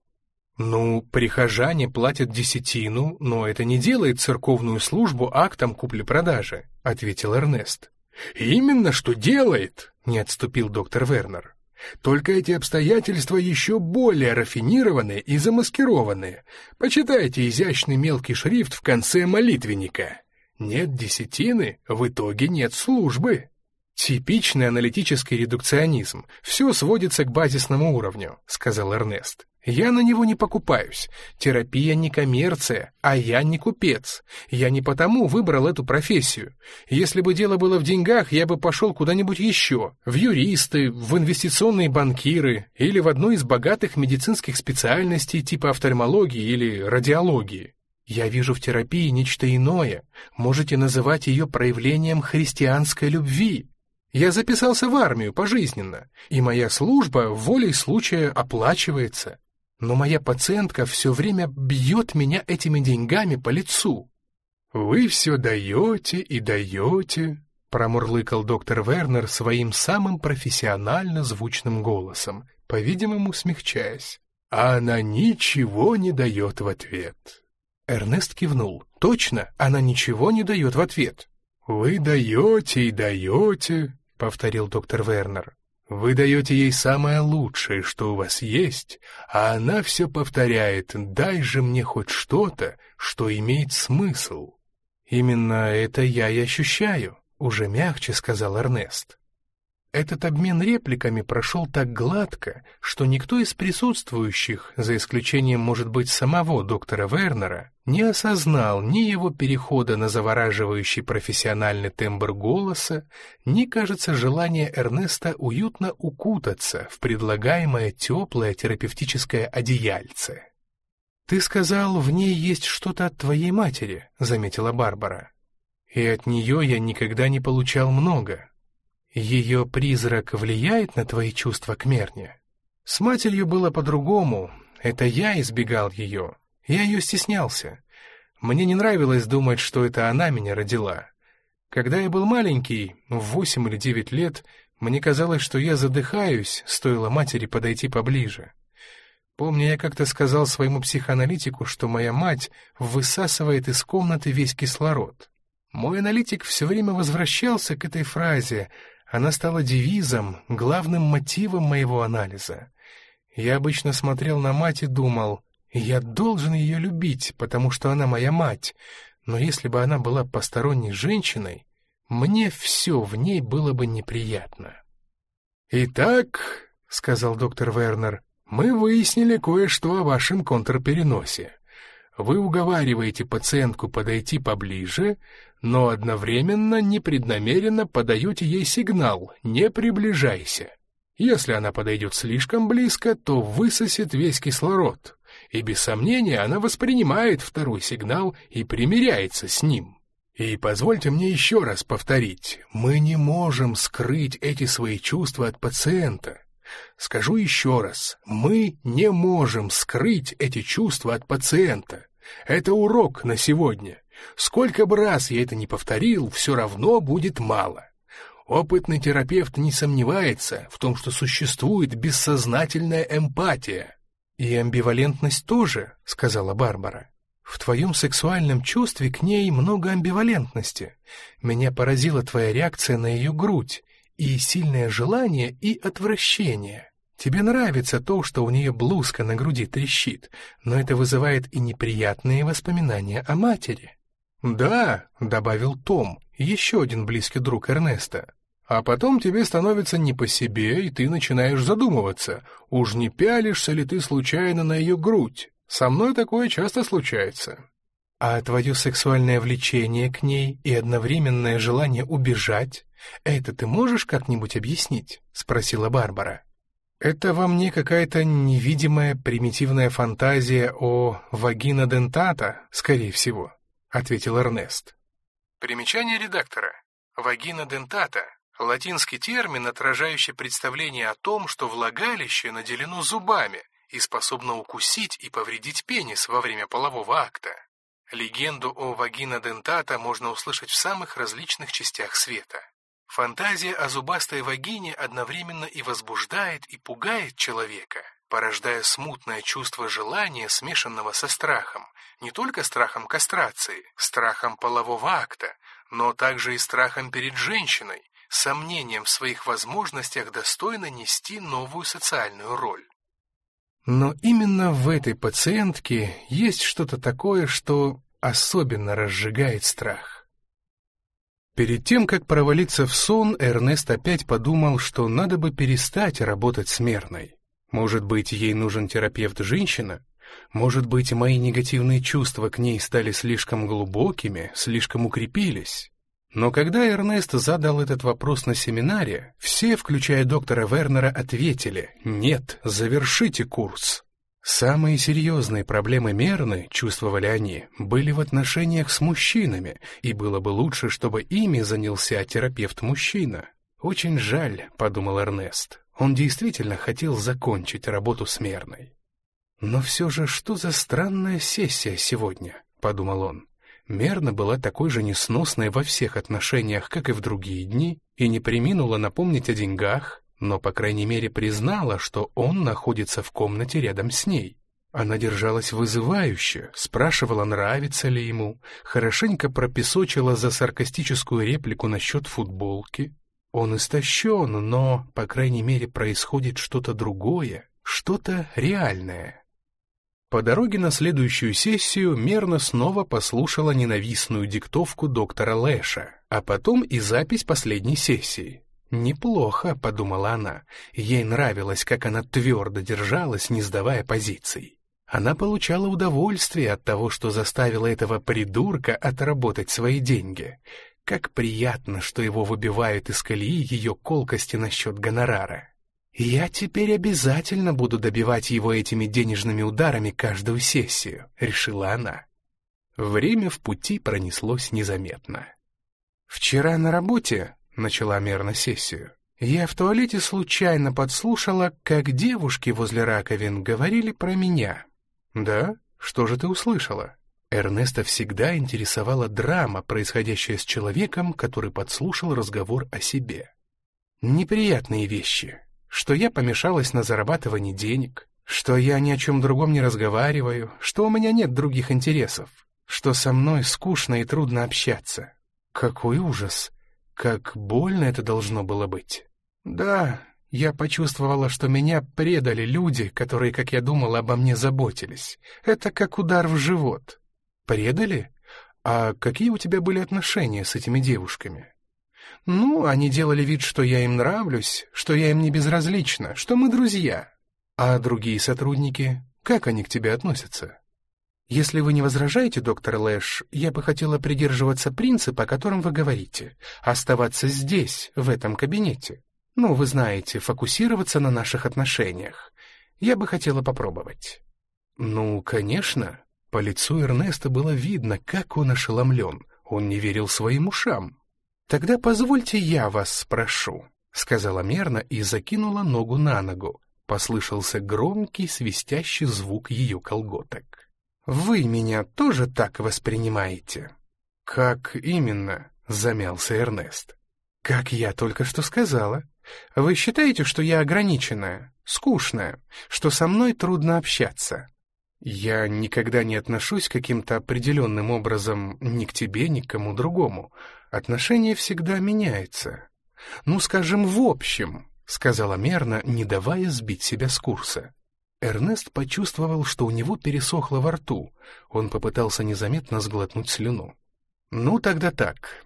«Ну, прихожане платят десятину, но это не делает церковную службу актом купли-продажи», — ответил Эрнест. «Именно что делает», — не отступил доктор Вернер. Только эти обстоятельства еще более рафинированные и замаскированные. Почитайте изящный мелкий шрифт в конце молитвенника. Нет десятины, в итоге нет службы. «Типичный аналитический редукционизм. Все сводится к базисному уровню», — сказал Эрнест. Я на него не покупаюсь. Терапия не коммерция, а я не купец. Я не потому выбрал эту профессию. Если бы дело было в деньгах, я бы пошел куда-нибудь еще. В юристы, в инвестиционные банкиры или в одну из богатых медицинских специальностей типа офтальмологии или радиологии. Я вижу в терапии нечто иное. Можете называть ее проявлением христианской любви. Я записался в армию пожизненно, и моя служба волей случая оплачивается но моя пациентка все время бьет меня этими деньгами по лицу. «Вы все даете и даете», — промурлыкал доктор Вернер своим самым профессионально звучным голосом, по-видимому, смягчаясь. «А она ничего не дает в ответ». Эрнест кивнул. «Точно, она ничего не дает в ответ». «Вы даете и даете», — повторил доктор Вернер. Вы даете ей самое лучшее, что у вас есть, а она все повторяет «дай же мне хоть что-то, что имеет смысл». «Именно это я и ощущаю», — уже мягче сказал Эрнест. Этот обмен репликами прошел так гладко, что никто из присутствующих, за исключением, может быть, самого доктора Вернера, не осознал ни его перехода на завораживающий профессиональный тембр голоса, ни, кажется, желания Эрнеста уютно укутаться в предлагаемое теплое терапевтическое одеяльце. «Ты сказал, в ней есть что-то от твоей матери», — заметила Барбара. «И от нее я никогда не получал много». Ее призрак влияет на твои чувства к Мерне? С матерью было по-другому. Это я избегал ее. Я ее стеснялся. Мне не нравилось думать, что это она меня родила. Когда я был маленький, в восемь или девять лет, мне казалось, что я задыхаюсь, стоило матери подойти поближе. Помню, я как-то сказал своему психоаналитику, что моя мать высасывает из комнаты весь кислород. Мой аналитик все время возвращался к этой фразе, она стала девизом, главным мотивом моего анализа. Я обычно смотрел на мать и думал, я должен ее любить, потому что она моя мать, но если бы она была посторонней женщиной, мне все в ней было бы неприятно. «Итак», — сказал доктор Вернер, — «мы выяснили кое-что о вашем контрпереносе. Вы уговариваете пациентку подойти поближе, но одновременно непреднамеренно подаете ей сигнал «не приближайся». Если она подойдет слишком близко, то высосет весь кислород, и без сомнения она воспринимает второй сигнал и примиряется с ним. И позвольте мне еще раз повторить, мы не можем скрыть эти свои чувства от пациента. Скажу еще раз, мы не можем скрыть эти чувства от пациента. Это урок на сегодня. Сколько бы раз я это не повторил, все равно будет мало. Опытный терапевт не сомневается в том, что существует бессознательная эмпатия. «И амбивалентность тоже», — сказала Барбара. «В твоем сексуальном чувстве к ней много амбивалентности. Меня поразила твоя реакция на ее грудь, и сильное желание, и отвращение. Тебе нравится то, что у нее блузка на груди трещит, но это вызывает и неприятные воспоминания о матери». «Да», — добавил Том, еще один близкий друг Эрнеста. «А потом тебе становится не по себе, и ты начинаешь задумываться, уж не пялишься ли ты случайно на ее грудь. Со мной такое часто случается». «А твое сексуальное влечение к ней и одновременное желание убежать, это ты можешь как-нибудь объяснить?» — спросила Барбара. «Это во мне какая-то невидимая примитивная фантазия о вагина дентата, скорее всего», — ответил Эрнест. Примечание редактора. Вагина дентата — латинский термин, отражающий представление о том, что влагалище наделено зубами и способно укусить и повредить пенис во время полового акта. Легенду о вагина дентата можно услышать в самых различных частях света. Фантазия о зубастой вагине одновременно и возбуждает, и пугает человека — порождая смутное чувство желания, смешанного со страхом, не только страхом кастрации, страхом полового акта, но также и страхом перед женщиной, сомнением в своих возможностях достойно нести новую социальную роль. Но именно в этой пациентке есть что-то такое, что особенно разжигает страх. Перед тем, как провалиться в сон, Эрнест опять подумал, что надо бы перестать работать с Мерной. Может быть, ей нужен терапевт-женщина? Может быть, мои негативные чувства к ней стали слишком глубокими, слишком укрепились? Но когда Эрнест задал этот вопрос на семинаре, все, включая доктора Вернера, ответили «Нет, завершите курс». Самые серьезные проблемы Мерны, чувствовали они, были в отношениях с мужчинами, и было бы лучше, чтобы ими занялся терапевт-мужчина. «Очень жаль», — подумал Эрнест, — он действительно хотел закончить работу с Мерной. «Но все же что за странная сессия сегодня?» — подумал он. Мерна была такой же несносной во всех отношениях, как и в другие дни, и не приминула напомнить о деньгах, но, по крайней мере, признала, что он находится в комнате рядом с ней. Она держалась вызывающе, спрашивала, нравится ли ему, хорошенько пропесочила за саркастическую реплику насчет футболки. Он истощен, но, по крайней мере, происходит что-то другое, что-то реальное. По дороге на следующую сессию Мерна снова послушала ненавистную диктовку доктора Лэша, а потом и запись последней сессии. «Неплохо», — подумала она. Ей нравилось, как она твердо держалась, не сдавая позиций. Она получала удовольствие от того, что заставила этого придурка отработать свои деньги. Как приятно, что его выбивают из колеи ее колкости насчет гонорара. «Я теперь обязательно буду добивать его этими денежными ударами каждую сессию», — решила она. Время в пути пронеслось незаметно. «Вчера на работе начала мерно сессию. Я в туалете случайно подслушала, как девушки возле раковин говорили про меня. Да? Что же ты услышала? Эрнеста всегда интересовала драма, происходящая с человеком, который подслушал разговор о себе. Неприятные вещи, что я помешалась на зарабатывании денег, что я ни о чем другом не разговариваю, что у меня нет других интересов, что со мной скучно и трудно общаться. Какой ужас! Как больно это должно было быть. Да, я почувствовала, что меня предали люди, которые, как я думала, обо мне заботились. Это как удар в живот. Предали? А какие у тебя были отношения с этими девушками? Ну, они делали вид, что я им нравлюсь, что я им не безразлична, что мы друзья. А другие сотрудники, как они к тебе относятся? Если вы не возражаете, доктор Лэш, я бы хотела придерживаться принципа, о котором вы говорите, оставаться здесь, в этом кабинете. Ну, вы знаете, фокусироваться на наших отношениях. Я бы хотела попробовать. Ну, конечно. По лицу Эрнеста было видно, как он ошеломлен. Он не верил своим ушам. Тогда позвольте я вас спрошу, сказала мерно и закинула ногу на ногу. Послышался громкий свистящий звук ее колготок. Вы меня тоже так воспринимаете? Как именно? Замялся Эрнест. Как я только что сказала. Вы считаете, что я ограниченная, скучная, что со мной трудно общаться? Я никогда не отношусь каким-то определенным образом ни к тебе, ни к кому другому. Отношение всегда меняется. Ну, скажем, в общем, сказала мерно, не давая сбить себя с курса. Эрнест почувствовал, что у него пересохло во рту. Он попытался незаметно сглотнуть слюну. «Ну, тогда так.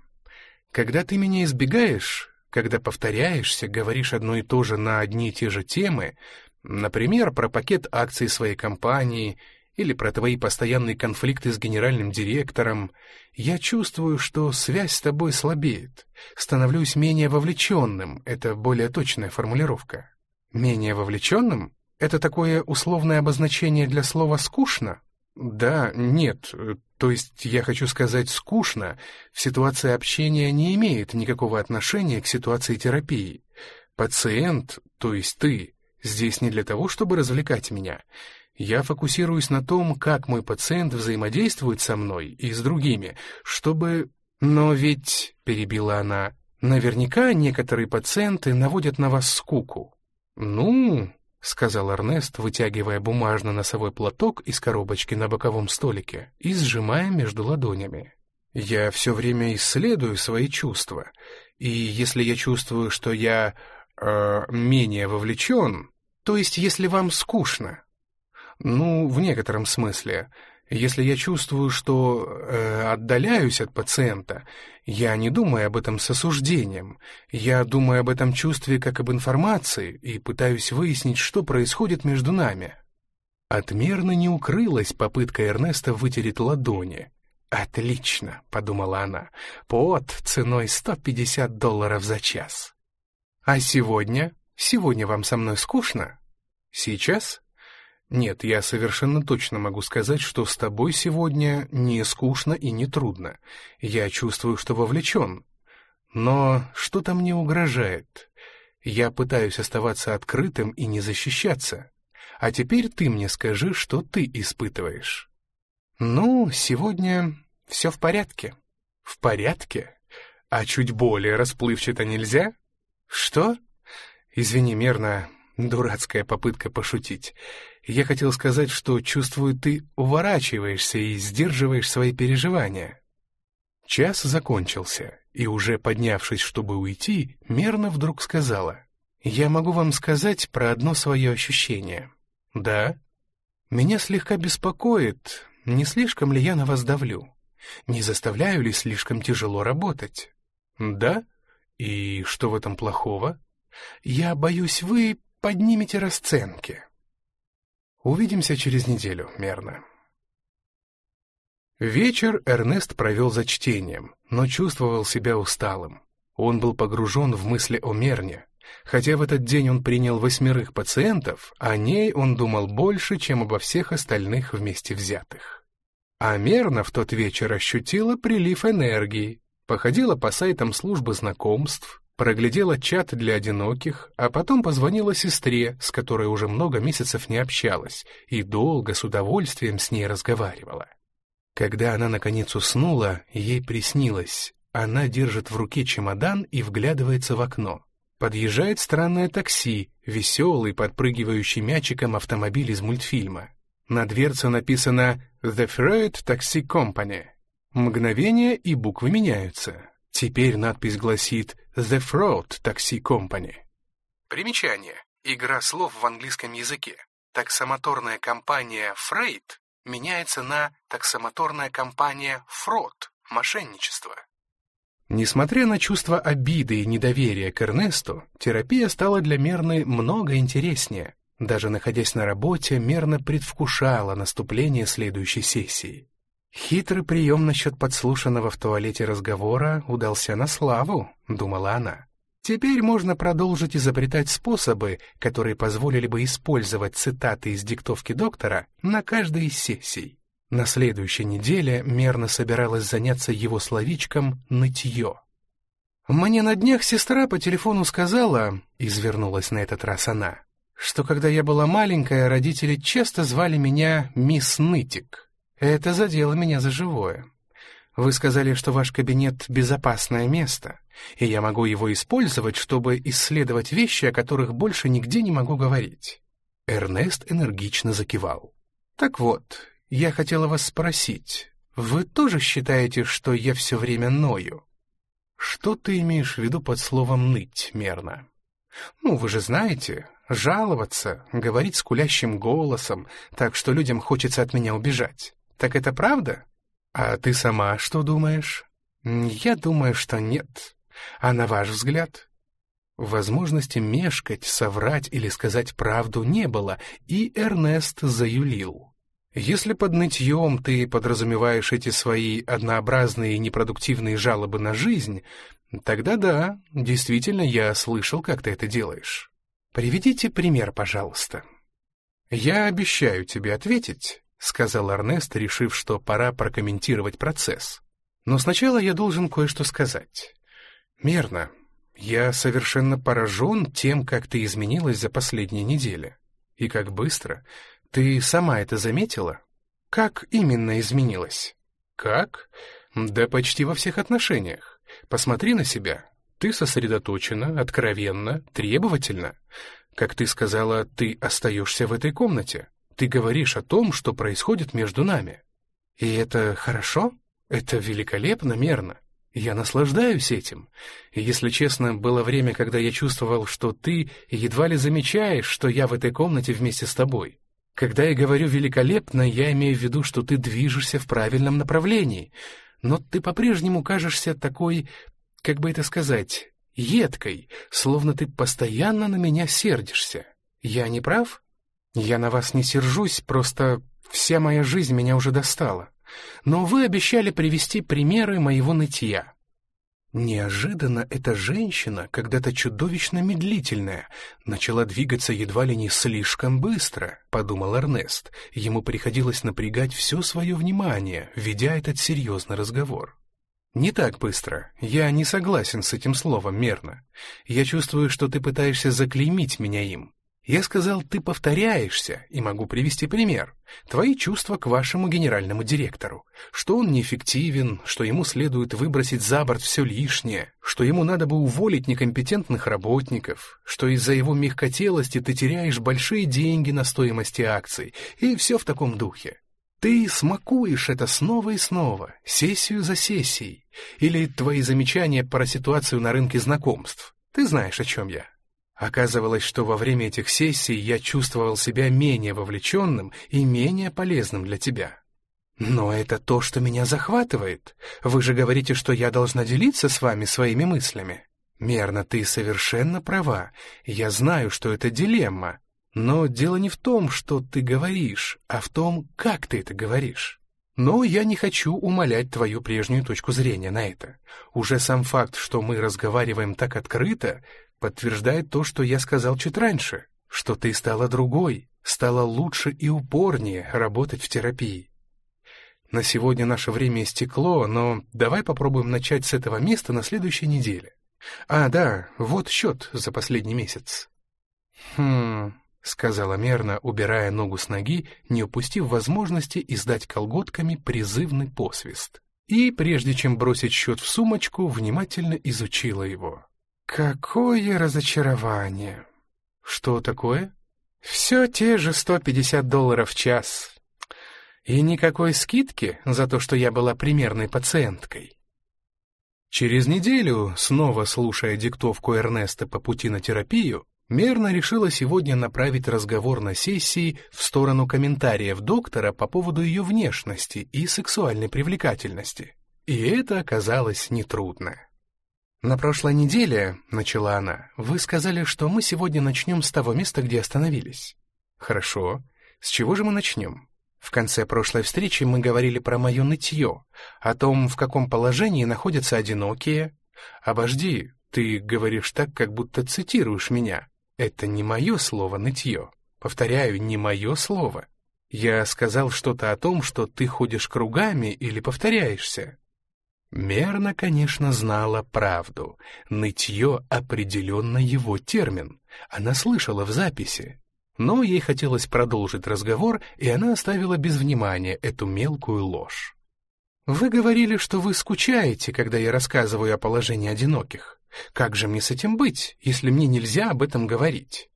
Когда ты меня избегаешь, когда повторяешься, говоришь одно и то же на одни и те же темы, например, про пакет акций своей компании или про твои постоянные конфликты с генеральным директором, я чувствую, что связь с тобой слабеет, становлюсь менее вовлеченным, это более точная формулировка. Менее вовлеченным? Это такое условное обозначение для слова «скучно»? Да, нет, то есть я хочу сказать «скучно» в ситуации общения не имеет никакого отношения к ситуации терапии. Пациент, то есть ты, здесь не для того, чтобы развлекать меня. Я фокусируюсь на том, как мой пациент взаимодействует со мной и с другими, чтобы... Но ведь, — перебила она, — наверняка некоторые пациенты наводят на вас скуку. Ну, — сказал Эрнест, вытягивая бумажно-носовой платок из коробочки на боковом столике и сжимая между ладонями. «Я все время исследую свои чувства, и если я чувствую, что я э, менее вовлечен, то есть если вам скучно, ну, в некотором смысле, Если я чувствую, что э, отдаляюсь от пациента, я не думаю об этом с осуждением. Я думаю об этом чувстве как об информации и пытаюсь выяснить, что происходит между нами. Отмерно не укрылась попытка Эрнеста вытереть ладони. «Отлично», — подумала она, — «пот ценой 150 долларов за час». «А сегодня? Сегодня вам со мной скучно?» «Сейчас?» Нет, я совершенно точно могу сказать, что с тобой сегодня не скучно и не трудно. Я чувствую, что вовлечен. Но что-то мне угрожает. Я пытаюсь оставаться открытым и не защищаться. А теперь ты мне скажи, что ты испытываешь. Ну, сегодня все в порядке. В порядке? А чуть более расплывчато нельзя? Что? Извини, мерно, дурацкая попытка пошутить. Я хотел сказать, что, чувствую, ты уворачиваешься и сдерживаешь свои переживания. Час закончился, и уже поднявшись, чтобы уйти, мерно вдруг сказала. «Я могу вам сказать про одно свое ощущение». «Да?» «Меня слегка беспокоит, не слишком ли я на вас давлю? Не заставляю ли слишком тяжело работать?» «Да? И что в этом плохого?» «Я боюсь, вы поднимете расценки». Увидимся через неделю, мерно. Вечер Эрнест провел за чтением, но чувствовал себя усталым. Он был погружен в мысли о Мерне. Хотя в этот день он принял восьмерых пациентов, о ней он думал больше, чем обо всех остальных вместе взятых. А Мерна в тот вечер ощутила прилив энергии, походила по сайтам службы знакомств, проглядела чат для одиноких, а потом позвонила сестре, с которой уже много месяцев не общалась, и долго с удовольствием с ней разговаривала. Когда она наконец уснула, ей приснилось. Она держит в руке чемодан и вглядывается в окно. Подъезжает странное такси, веселый, подпрыгивающий мячиком автомобиль из мультфильма. На дверце написано «The Freud Taxi Company». Мгновение, и буквы меняются. Теперь надпись гласит «The Fraud Taxi Company». Примечание. Игра слов в английском языке. Таксомоторная компания Freight меняется на таксомоторная компания Fraud, мошенничество. Несмотря на чувство обиды и недоверия к Эрнесту, терапия стала для Мерны много интереснее. Даже находясь на работе, Мерна предвкушала наступление следующей сессии. «Хитрый прием насчет подслушанного в туалете разговора удался на славу», — думала она. «Теперь можно продолжить изобретать способы, которые позволили бы использовать цитаты из диктовки доктора на каждой из сессий». На следующей неделе мерно собиралась заняться его словичком «нытье». «Мне на днях сестра по телефону сказала», — извернулась на этот раз она, «что когда я была маленькая, родители часто звали меня мисс Нытик». Это задело меня за живое. Вы сказали, что ваш кабинет — безопасное место, и я могу его использовать, чтобы исследовать вещи, о которых больше нигде не могу говорить». Эрнест энергично закивал. «Так вот, я хотела вас спросить, вы тоже считаете, что я все время ною?» «Что ты имеешь в виду под словом «ныть», мерно?» «Ну, вы же знаете, жаловаться, говорить скулящим голосом, так что людям хочется от меня убежать. Так это правда? А ты сама что думаешь? Я думаю, что нет. А на ваш взгляд? Возможности мешкать, соврать или сказать правду не было, и Эрнест заюлил. Если под нытьем ты подразумеваешь эти свои однообразные и непродуктивные жалобы на жизнь, тогда да, действительно, я слышал, как ты это делаешь. Приведите пример, пожалуйста. Я обещаю тебе ответить, — сказал Эрнест, решив, что пора прокомментировать процесс. «Но сначала я должен кое-что сказать. Мерно, я совершенно поражен тем, как ты изменилась за последние недели. И как быстро. Ты сама это заметила? Как именно изменилась? Как? Да почти во всех отношениях. Посмотри на себя. Ты сосредоточена, откровенна, требовательна. Как ты сказала, ты остаешься в этой комнате. Ты говоришь о том, что происходит между нами. И это хорошо? Это великолепно, мерно. Я наслаждаюсь этим. И, если честно, было время, когда я чувствовал, что ты едва ли замечаешь, что я в этой комнате вместе с тобой. Когда я говорю «великолепно», я имею в виду, что ты движешься в правильном направлении, но ты по-прежнему кажешься такой, как бы это сказать, едкой, словно ты постоянно на меня сердишься. Я не прав? Я на вас не сержусь, просто вся моя жизнь меня уже достала. Но вы обещали привести примеры моего нытья. Неожиданно эта женщина, когда-то чудовищно медлительная, начала двигаться едва ли не слишком быстро, подумал Эрнест. Ему приходилось напрягать все свое внимание, ведя этот серьезный разговор. «Не так быстро. Я не согласен с этим словом, мерно. Я чувствую, что ты пытаешься заклеймить меня им. Я сказал, ты повторяешься, и могу привести пример. Твои чувства к вашему генеральному директору. Что он неэффективен, что ему следует выбросить за борт все лишнее, что ему надо бы уволить некомпетентных работников, что из-за его мягкотелости ты теряешь большие деньги на стоимости акций, и все в таком духе. Ты смакуешь это снова и снова, сессию за сессией, или твои замечания про ситуацию на рынке знакомств. Ты знаешь, о чем я. Оказывалось, что во время этих сессий я чувствовал себя менее вовлеченным и менее полезным для тебя. Но это то, что меня захватывает. Вы же говорите, что я должна делиться с вами своими мыслями. Мерно, ты совершенно права. Я знаю, что это дилемма. Но дело не в том, что ты говоришь, а в том, как ты это говоришь. Но я не хочу умалять твою прежнюю точку зрения на это. Уже сам факт, что мы разговариваем так открыто, подтверждает то, что я сказал чуть раньше, что ты стала другой, стала лучше и упорнее работать в терапии. На сегодня наше время истекло, но давай попробуем начать с этого места на следующей неделе. А, да, вот счет за последний месяц. Хм, сказала мерно, убирая ногу с ноги, не упустив возможности издать колготками призывный посвист. И, прежде чем бросить счет в сумочку, внимательно изучила его. Какое разочарование! Что такое? Все те же 150 долларов в час. И никакой скидки за то, что я была примерной пациенткой. Через неделю, снова слушая диктовку Эрнеста по пути на терапию, Мерна решила сегодня направить разговор на сессии в сторону комментариев доктора по поводу ее внешности и сексуальной привлекательности. И это оказалось нетрудно. «На прошлой неделе, — начала она, — вы сказали, что мы сегодня начнем с того места, где остановились». «Хорошо. С чего же мы начнем?» В конце прошлой встречи мы говорили про мое нытье, о том, в каком положении находятся одинокие. Обожди, ты говоришь так, как будто цитируешь меня. Это не мое слово «нытье». Повторяю, не мое слово. Я сказал что-то о том, что ты ходишь кругами или повторяешься. Мерна, конечно, знала правду. Нытье определенно его термин. Она слышала в записи. Но ей хотелось продолжить разговор, и она оставила без внимания эту мелкую ложь. «Вы говорили, что вы скучаете, когда я рассказываю о положении одиноких. Как же мне с этим быть, если мне нельзя об этом говорить?»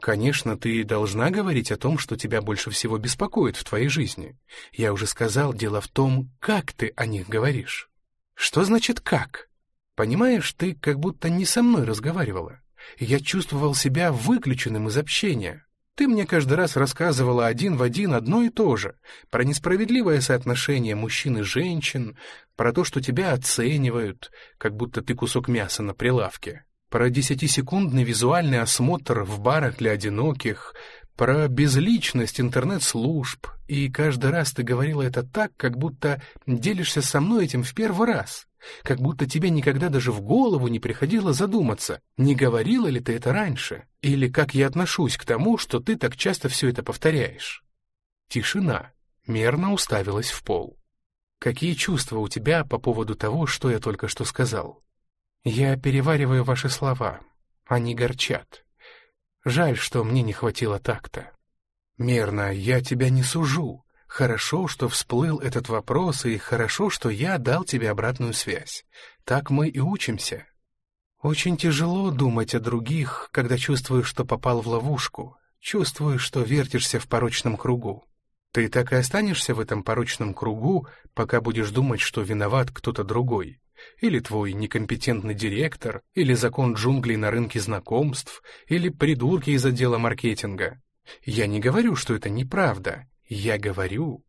«Конечно, ты должна говорить о том, что тебя больше всего беспокоит в твоей жизни. Я уже сказал, дело в том, как ты о них говоришь». Что значит «как»? Понимаешь, ты как будто не со мной разговаривала. Я чувствовал себя выключенным из общения. Ты мне каждый раз рассказывала один в один одно и то же, про несправедливое соотношение мужчин и женщин, про то, что тебя оценивают, как будто ты кусок мяса на прилавке, про десятисекундный визуальный осмотр в барах для одиноких, про безличность интернет-служб, и каждый раз ты говорила это так, как будто делишься со мной этим в первый раз, как будто тебе никогда даже в голову не приходило задуматься, не говорила ли ты это раньше, или как я отношусь к тому, что ты так часто все это повторяешь. Тишина мерно уставилась в пол. Какие чувства у тебя по поводу того, что я только что сказал? Я перевариваю ваши слова. Они горчат. Жаль, что мне не хватило такта. Мерно, я тебя не сужу. Хорошо, что всплыл этот вопрос, и хорошо, что я дал тебе обратную связь. Так мы и учимся. Очень тяжело думать о других, когда чувствуешь, что попал в ловушку, чувствуешь, что вертишься в порочном кругу. Ты так и останешься в этом порочном кругу, пока будешь думать, что виноват кто-то другой. Или твой некомпетентный директор, или закон джунглей на рынке знакомств, или придурки из отдела маркетинга. Я не говорю, что это неправда. Я говорю...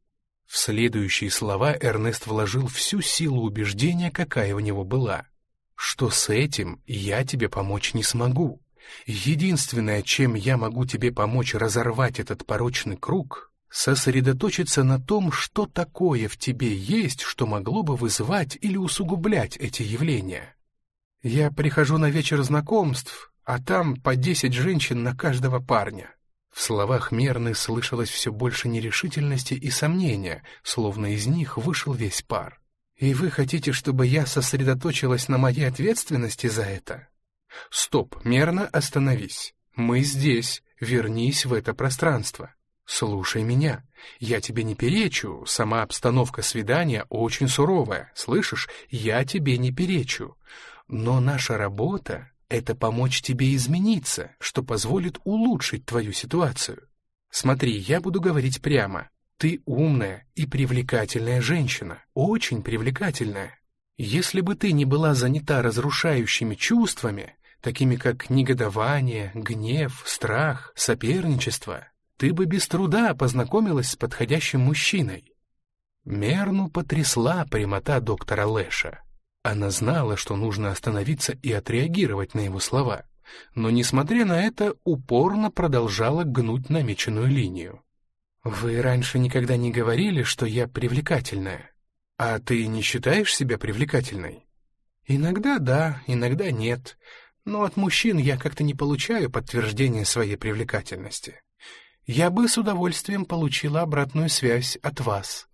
В следующие слова Эрнест вложил всю силу убеждения, какая у него была. Что с этим я тебе помочь не смогу. Единственное, чем я могу тебе помочь разорвать этот порочный круг, сосредоточиться на том, что такое в тебе есть, что могло бы вызывать или усугублять эти явления. Я прихожу на вечер знакомств, а там по десять женщин на каждого парня. В словах Мерны слышалось все больше нерешительности и сомнения, словно из них вышел весь пар. «И вы хотите, чтобы я сосредоточилась на моей ответственности за это?» «Стоп, Мерна, остановись. Мы здесь, вернись в это пространство. Слушай меня. Я тебе не перечу, сама обстановка свидания очень суровая, слышишь? Я тебе не перечу. Но наша работа это помочь тебе измениться, что позволит улучшить твою ситуацию. Смотри, я буду говорить прямо. Ты умная и привлекательная женщина, очень привлекательная. Если бы ты не была занята разрушающими чувствами, такими как негодование, гнев, страх, соперничество, ты бы без труда познакомилась с подходящим мужчиной. Мерну потрясла прямота доктора Лэша. Она знала, что нужно остановиться и отреагировать на его слова, но, несмотря на это, упорно продолжала гнуть намеченную линию. «Вы раньше никогда не говорили, что я привлекательная. А ты не считаешь себя привлекательной?» «Иногда да, иногда нет, но от мужчин я как-то не получаю подтверждения своей привлекательности. Я бы с удовольствием получила обратную связь от вас».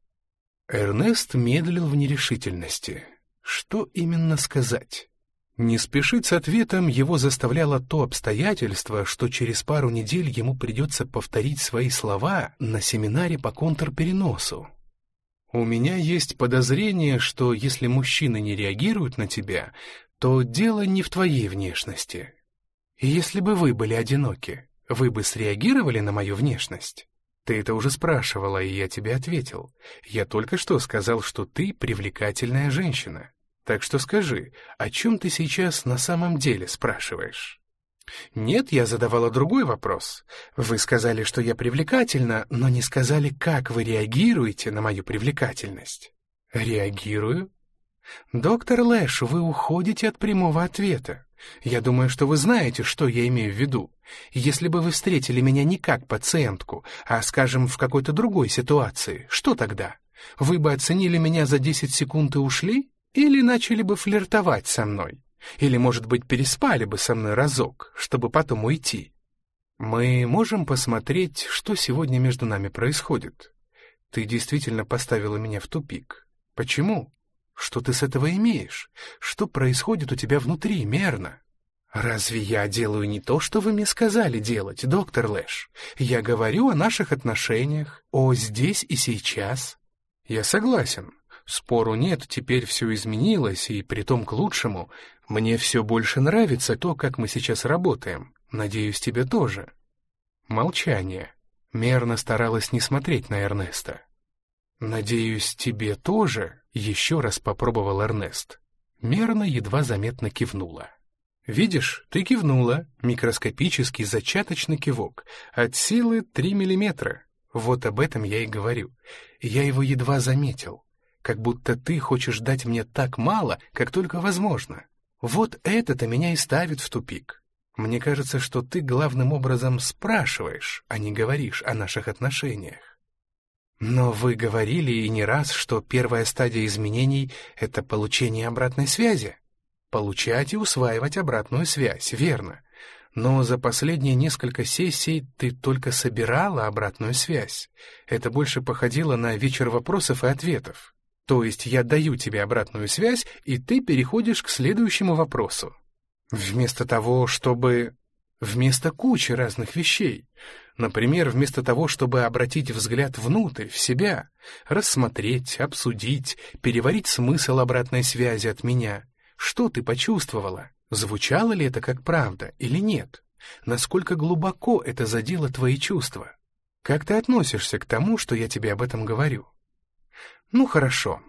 Эрнест медлил в нерешительности. Что именно сказать? Не спешить с ответом его заставляло то обстоятельство, что через пару недель ему придется повторить свои слова на семинаре по контрпереносу. «У меня есть подозрение, что если мужчины не реагируют на тебя, то дело не в твоей внешности. Если бы вы были одиноки, вы бы среагировали на мою внешность?» Ты это уже спрашивала, и я тебе ответил. Я только что сказал, что ты привлекательная женщина. Так что скажи, о чем ты сейчас на самом деле спрашиваешь? Нет, я задавала другой вопрос. Вы сказали, что я привлекательна, но не сказали, как вы реагируете на мою привлекательность. Реагирую? Доктор Лэш, вы уходите от прямого ответа. Я думаю, что вы знаете, что я имею в виду. Если бы вы встретили меня не как пациентку, а, скажем, в какой-то другой ситуации, что тогда? Вы бы оценили меня за 10 секунд и ушли? Или начали бы флиртовать со мной. Или, может быть, переспали бы со мной разок, чтобы потом уйти. Мы можем посмотреть, что сегодня между нами происходит. Ты действительно поставила меня в тупик. Почему? Что ты с этого имеешь? Что происходит у тебя внутри, мерно? Разве я делаю не то, что вы мне сказали делать, доктор Лэш? Я говорю о наших отношениях, о здесь и сейчас. Я согласен. Спору нет, теперь все изменилось, и притом к лучшему. Мне все больше нравится то, как мы сейчас работаем. Надеюсь, тебе тоже. Молчание. Мерно старалась не смотреть на Эрнеста. «Надеюсь, тебе тоже?» — еще раз попробовал Эрнест. Мерно едва заметно кивнула. «Видишь, ты кивнула. Микроскопический зачаточный кивок. От силы три миллиметра. Вот об этом я и говорю. Я его едва заметил как будто ты хочешь дать мне так мало, как только возможно. Вот это-то меня и ставит в тупик. Мне кажется, что ты главным образом спрашиваешь, а не говоришь о наших отношениях. Но вы говорили и не раз, что первая стадия изменений — это получение обратной связи. Получать и усваивать обратную связь, верно. Но за последние несколько сессий ты только собирала обратную связь. Это больше походило на вечер вопросов и ответов. То есть я даю тебе обратную связь, и ты переходишь к следующему вопросу. Вместо того, чтобы... Вместо кучи разных вещей. Например, вместо того, чтобы обратить взгляд внутрь, в себя, рассмотреть, обсудить, переварить смысл обратной связи от меня. Что ты почувствовала? Звучало ли это как правда или нет? Насколько глубоко это задело твои чувства? Как ты относишься к тому, что я тебе об этом говорю? Ну хорошо.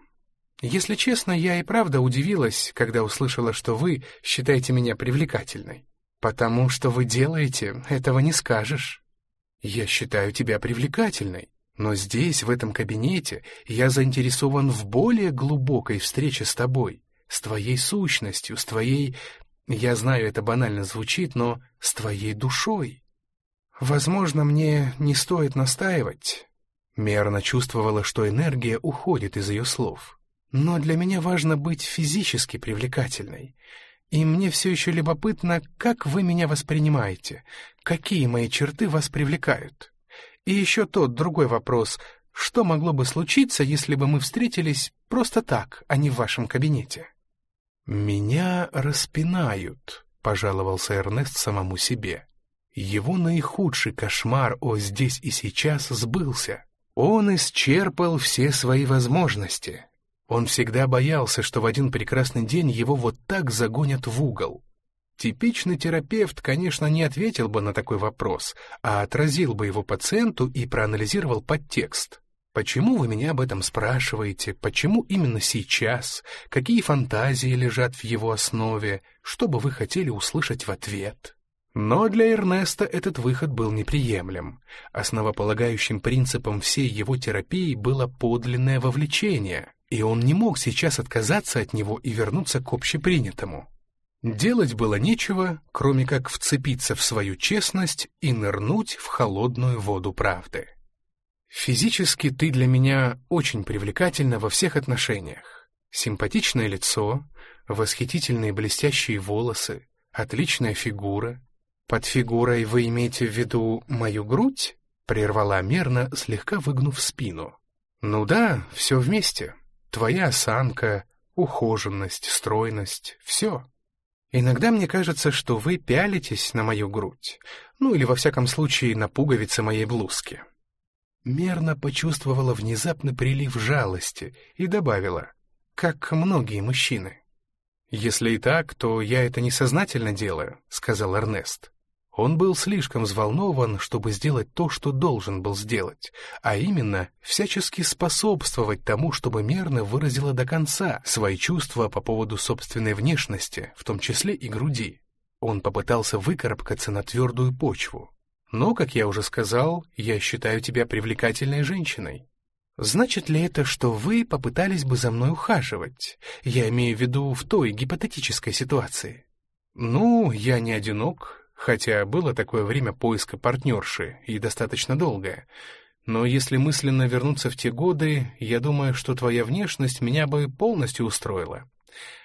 Если честно, я и правда удивилась, когда услышала, что вы считаете меня привлекательной. Потому что вы делаете, этого не скажешь. Я считаю тебя привлекательной, но здесь, в этом кабинете, я заинтересован в более глубокой встрече с тобой, с твоей сущностью, с твоей... Я знаю, это банально звучит, но с твоей душой. Возможно, мне не стоит настаивать. Мерно чувствовала, что энергия уходит из ее слов. Но для меня важно быть физически привлекательной. И мне все еще любопытно, как вы меня воспринимаете, какие мои черты вас привлекают. И еще тот другой вопрос, что могло бы случиться, если бы мы встретились просто так, а не в вашем кабинете? «Меня распинают», — пожаловался Эрнест самому себе. Его наихудший кошмар о «здесь и сейчас» сбылся. Он исчерпал все свои возможности. Он всегда боялся, что в один прекрасный день его вот так загонят в угол. Типичный терапевт, конечно, не ответил бы на такой вопрос, а отразил бы его пациенту и проанализировал подтекст. Почему вы меня об этом спрашиваете? Почему именно сейчас? Какие фантазии лежат в его основе? Что бы вы хотели услышать в ответ? Но для Эрнеста этот выход был неприемлем. Основополагающим принципом всей его терапии было подлинное вовлечение, и он не мог сейчас отказаться от него и вернуться к общепринятому. Делать было нечего, кроме как вцепиться в свою честность и нырнуть в холодную воду правды. Физически ты для меня очень привлекательна во всех отношениях. Симпатичное лицо, восхитительные блестящие волосы, отличная фигура. Под фигурой вы имеете в виду мою грудь? Прервала мерно, слегка выгнув спину. Ну да, все вместе. Твоя осанка, ухоженность, стройность — все. Иногда мне кажется, что вы пялитесь на мою грудь, ну или во всяком случае на пуговицы моей блузки. Мерно почувствовала внезапный прилив жалости и добавила, как многие мужчины. «Если и так, то я это несознательно делаю», — сказал Эрнест. Он был слишком взволнован, чтобы сделать то, что должен был сделать, а именно всячески способствовать тому, чтобы Мерна выразила до конца свои чувства по поводу собственной внешности, в том числе и груди. Он попытался выкарабкаться на твердую почву, но, как я уже сказал, я считаю тебя привлекательной женщиной. Значит ли это, что вы попытались бы за мной ухаживать? Я имею в виду в той гипотетической ситуации. Ну, я не одинок, хотя было такое время поиска партнерши, и достаточно долгое. Но если мысленно вернуться в те годы, я думаю, что твоя внешность меня бы полностью устроила.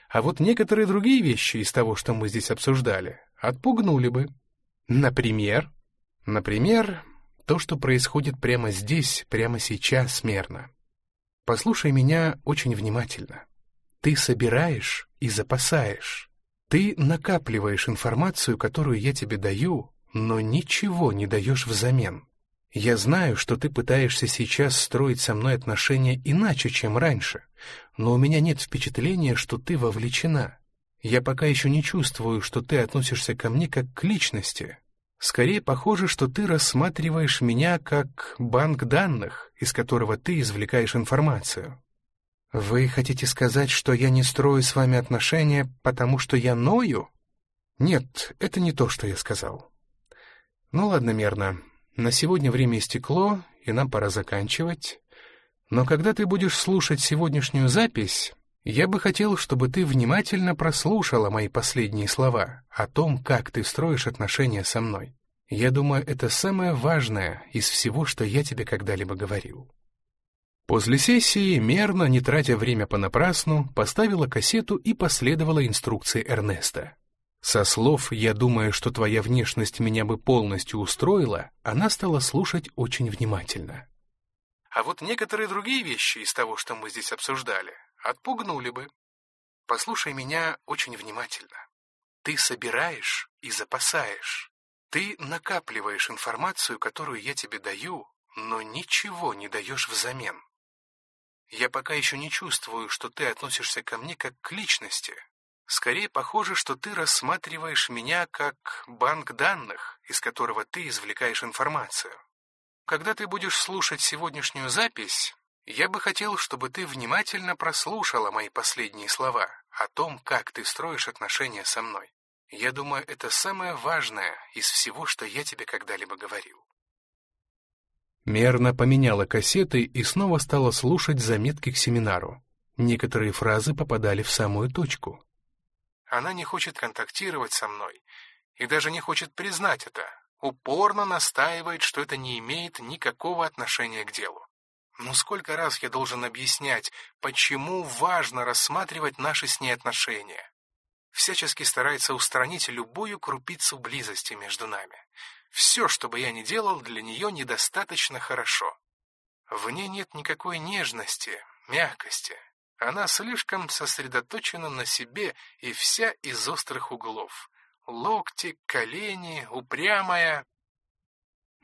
А вот некоторые другие вещи из того, что мы здесь обсуждали, отпугнули бы. Например, Например, то, что происходит прямо здесь, прямо сейчас, смерно. Послушай меня очень внимательно. Ты собираешь и запасаешь. Ты накапливаешь информацию, которую я тебе даю, но ничего не даешь взамен. Я знаю, что ты пытаешься сейчас строить со мной отношения иначе, чем раньше, но у меня нет впечатления, что ты вовлечена. Я пока еще не чувствую, что ты относишься ко мне как к личности, Скорее похоже, что ты рассматриваешь меня как банк данных, из которого ты извлекаешь информацию. Вы хотите сказать, что я не строю с вами отношения, потому что я ною? Нет, это не то, что я сказал. Ну ладно, мерно. На сегодня время истекло, и нам пора заканчивать. Но когда ты будешь слушать сегодняшнюю запись, я бы хотел, чтобы ты внимательно прослушала мои последние слова о том, как ты строишь отношения со мной. Я думаю, это самое важное из всего, что я тебе когда-либо говорил. После сессии, мерно, не тратя время понапрасну, поставила кассету и последовала инструкции Эрнеста. Со слов «я думаю, что твоя внешность меня бы полностью устроила», она стала слушать очень внимательно. А вот некоторые другие вещи из того, что мы здесь обсуждали, отпугнули бы. Послушай меня очень внимательно. Ты собираешь и запасаешь. Ты накапливаешь информацию, которую я тебе даю, но ничего не даешь взамен. Я пока еще не чувствую, что ты относишься ко мне как к личности. Скорее похоже, что ты рассматриваешь меня как банк данных, из которого ты извлекаешь информацию. Когда ты будешь слушать сегодняшнюю запись, я бы хотел, чтобы ты внимательно прослушала мои последние слова о том, как ты строишь отношения со мной. Я думаю, это самое важное из всего, что я тебе когда-либо говорил. Мерно поменяла кассеты и снова стала слушать заметки к семинару. Некоторые фразы попадали в самую точку. Она не хочет контактировать со мной и даже не хочет признать это. Упорно настаивает, что это не имеет никакого отношения к делу. Но сколько раз я должен объяснять, почему важно рассматривать наши с ней отношения? Всячески старается устранить любую крупицу близости между нами. Все, что бы я ни делал, для нее недостаточно хорошо. В ней нет никакой нежности, мягкости. Она слишком сосредоточена на себе и вся из острых углов. Локти, колени, упрямая.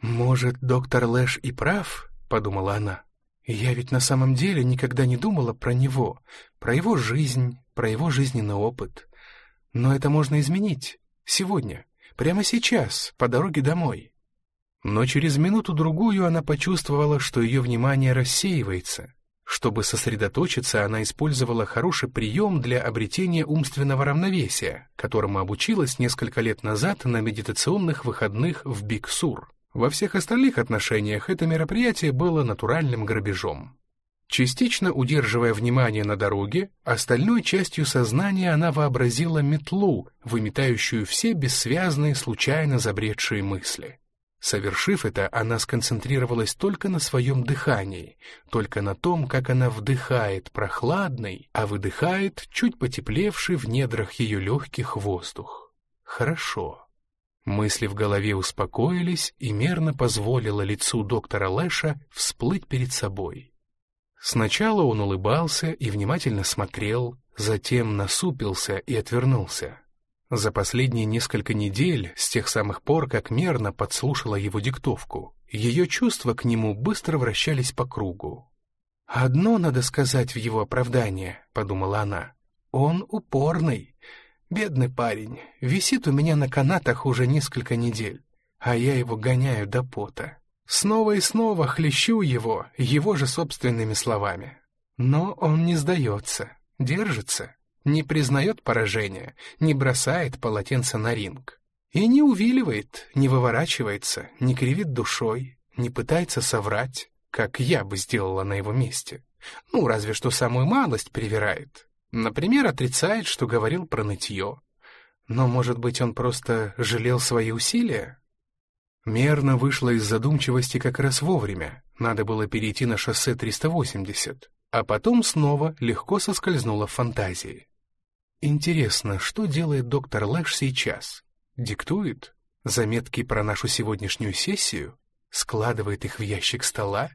«Может, доктор Лэш и прав?» — подумала она. «Я ведь на самом деле никогда не думала про него, про его жизнь, про его жизненный опыт. Но это можно изменить. Сегодня, прямо сейчас, по дороге домой». Но через минуту-другую она почувствовала, что ее внимание рассеивается. Чтобы сосредоточиться, она использовала хороший прием для обретения умственного равновесия, которому обучилась несколько лет назад на медитационных выходных в Биксур. Во всех остальных отношениях это мероприятие было натуральным грабежом. Частично удерживая внимание на дороге, остальной частью сознания она вообразила метлу, выметающую все бессвязные, случайно забредшие мысли. Совершив это, она сконцентрировалась только на своем дыхании, только на том, как она вдыхает прохладный, а выдыхает чуть потеплевший в недрах ее легких воздух. Хорошо. Мысли в голове успокоились и мерно позволило лицу доктора Лэша всплыть перед собой. Сначала он улыбался и внимательно смотрел, затем насупился и отвернулся. За последние несколько недель, с тех самых пор, как мерно подслушала его диктовку, ее чувства к нему быстро вращались по кругу. «Одно надо сказать в его оправдание», — подумала она. «Он упорный. Бедный парень, висит у меня на канатах уже несколько недель, а я его гоняю до пота. Снова и снова хлещу его, его же собственными словами. Но он не сдается, держится, не признает поражения, не бросает полотенце на ринг. И не увиливает, не выворачивается, не кривит душой, не пытается соврать, как я бы сделала на его месте. Ну, разве что самую малость привирает. Например, отрицает, что говорил про нытье. Но, может быть, он просто жалел свои усилия? Мерно вышла из задумчивости как раз вовремя. Надо было перейти на шоссе 380, а потом снова легко соскользнула в фантазии. Интересно, что делает доктор Лэш сейчас? Диктует? Заметки про нашу сегодняшнюю сессию? Складывает их в ящик стола?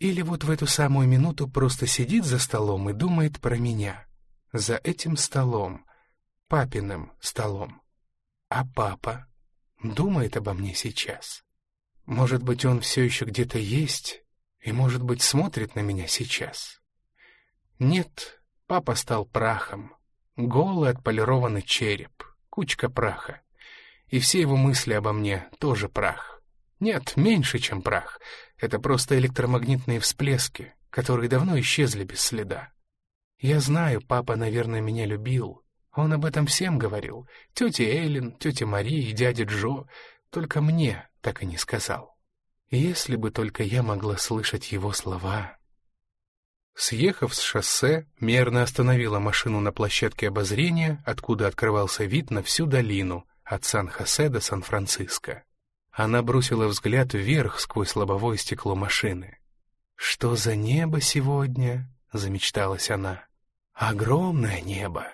Или вот в эту самую минуту просто сидит за столом и думает про меня? За этим столом, папиным столом. А папа думает обо мне сейчас? Может быть, он все еще где-то есть и, может быть, смотрит на меня сейчас? Нет, папа стал прахом, Голый отполированный череп, кучка праха. И все его мысли обо мне тоже прах. Нет, меньше, чем прах. Это просто электромагнитные всплески, которые давно исчезли без следа. Я знаю, папа, наверное, меня любил. Он об этом всем говорил. Тете Эллен, тете Марии дяде Джо. Только мне так и не сказал. Если бы только я могла слышать его слова, Съехав с шоссе, мерно остановила машину на площадке обозрения, откуда открывался вид на всю долину, от Сан-Хосе до Сан-Франциско. Она бросила взгляд вверх сквозь лобовое стекло машины. «Что за небо сегодня?» — замечталась она. «Огромное небо!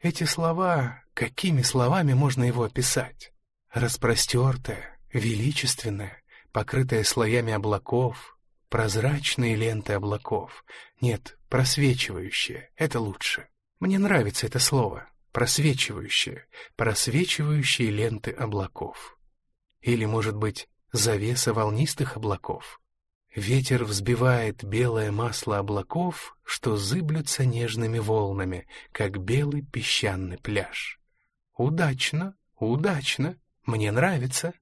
Эти слова, какими словами можно его описать? Распростертое, величественное, покрытое слоями облаков, Прозрачные ленты облаков. Нет, просвечивающие. Это лучше. Мне нравится это слово. Просвечивающие. Просвечивающие ленты облаков. Или, может быть, завеса волнистых облаков. Ветер взбивает белое масло облаков, что зыблются нежными волнами, как белый песчаный пляж. Удачно, удачно, мне нравится.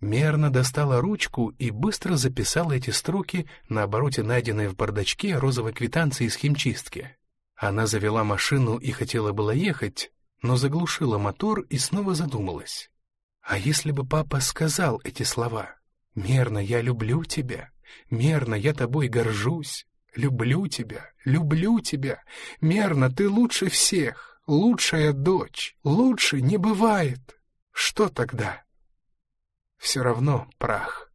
Мерно достала ручку и быстро записала эти строки на обороте найденной в бардачке розовой квитанции из химчистки. Она завела машину и хотела было ехать, но заглушила мотор и снова задумалась. А если бы папа сказал эти слова? «Мерно, я люблю тебя. Мерно, я тобой горжусь. Люблю тебя, люблю тебя. Мерно, ты лучше всех, лучшая дочь, лучше не бывает. Что тогда? Все равно прах.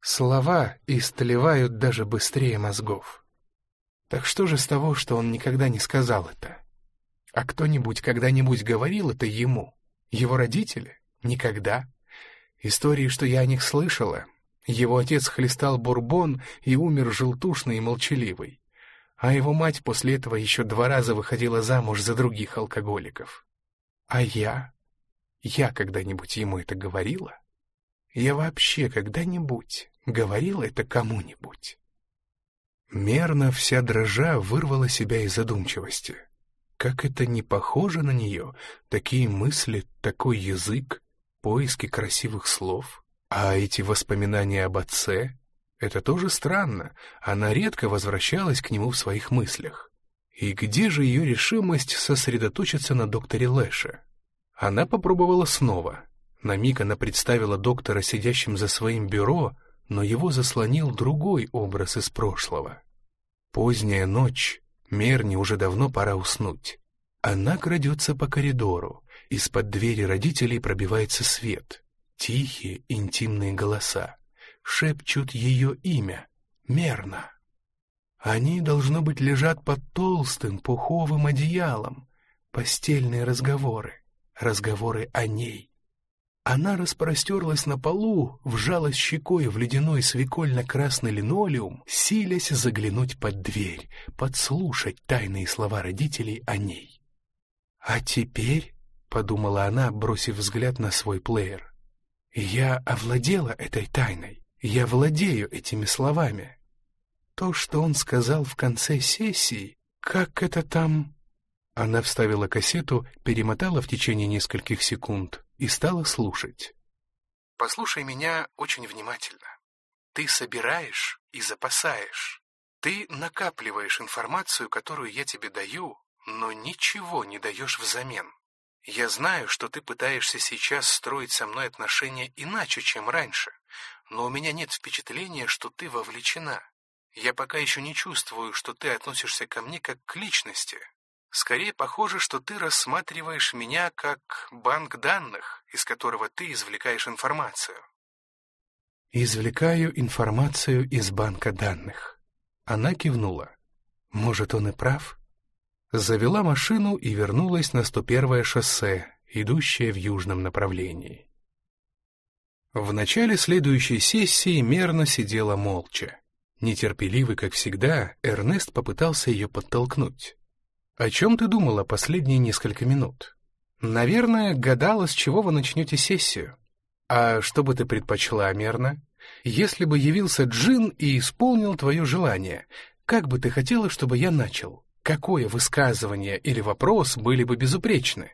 Слова истлевают даже быстрее мозгов. Так что же с того, что он никогда не сказал это? А кто-нибудь когда-нибудь говорил это ему? Его родители? Никогда. Истории, что я о них слышала. Его отец хлестал бурбон и умер желтушный и молчаливый. А его мать после этого еще два раза выходила замуж за других алкоголиков. А я? Я когда-нибудь ему это говорила? Я вообще когда-нибудь говорила это кому-нибудь? Мерно вся дрожа вырвала себя из задумчивости. Как это не похоже на нее, такие мысли, такой язык, поиски красивых слов. А эти воспоминания об отце — это тоже странно, она редко возвращалась к нему в своих мыслях. И где же ее решимость сосредоточиться на докторе Лэше? Она попробовала снова. На миг она представила доктора сидящим за своим бюро, но его заслонил другой образ из прошлого. Поздняя ночь, Мерни уже давно пора уснуть. Она крадется по коридору. Из-под двери родителей пробивается свет. Тихие, интимные голоса. Шепчут ее имя. Мерно. Они, должно быть, лежат под толстым пуховым одеялом. Постельные разговоры. Разговоры о ней. Она распростерлась на полу, вжалась щекой в ледяной свекольно-красный линолеум, силясь заглянуть под дверь, подслушать тайные слова родителей о ней. «А теперь», — подумала она, бросив взгляд на свой плеер, — «я овладела этой тайной, я владею этими словами. То, что он сказал в конце сессии, как это там...» Она вставила кассету, перемотала в течение нескольких секунд, и стала слушать. «Послушай меня очень внимательно. Ты собираешь и запасаешь. Ты накапливаешь информацию, которую я тебе даю, но ничего не даешь взамен. Я знаю, что ты пытаешься сейчас строить со мной отношения иначе, чем раньше, но у меня нет впечатления, что ты вовлечена. Я пока еще не чувствую, что ты относишься ко мне как к личности, Скорее похоже, что ты рассматриваешь меня как банк данных, из которого ты извлекаешь информацию. Извлекаю информацию из банка данных. Она кивнула. Может, он и прав? Завела машину и вернулась на 101-е шоссе, идущее в южном направлении. В начале следующей сессии мерно сидела молча. Нетерпеливый, как всегда, Эрнест попытался ее подтолкнуть. «О чем ты думала последние несколько минут?» «Наверное, гадала, с чего вы начнете сессию. А что бы ты предпочла, Мерна? Если бы явился Джин и исполнил твое желание, как бы ты хотела, чтобы я начал? Какое высказывание или вопрос были бы безупречны?»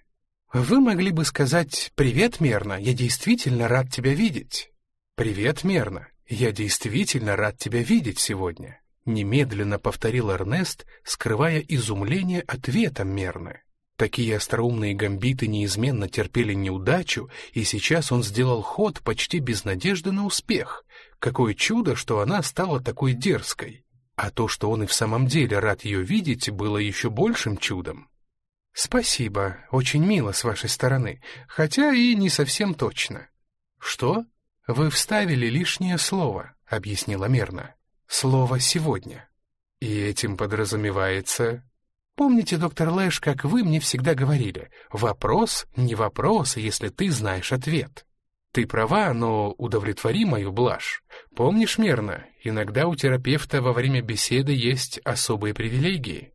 «Вы могли бы сказать «Привет, Мерна, я действительно рад тебя видеть». «Привет, Мерна, я действительно рад тебя видеть сегодня». Немедленно повторил Эрнест, скрывая изумление ответом Мерны. Такие остроумные гамбиты неизменно терпели неудачу, и сейчас он сделал ход почти без надежды на успех. Какое чудо, что она стала такой дерзкой. А то, что он и в самом деле рад ее видеть, было еще большим чудом. «Спасибо, очень мило с вашей стороны, хотя и не совсем точно». «Что? Вы вставили лишнее слово», — объяснила Мерна слово «сегодня». И этим подразумевается... Помните, доктор Лэш, как вы мне всегда говорили, вопрос не вопрос, если ты знаешь ответ. Ты права, но удовлетвори мою блажь. Помнишь, Мерно, иногда у терапевта во время беседы есть особые привилегии.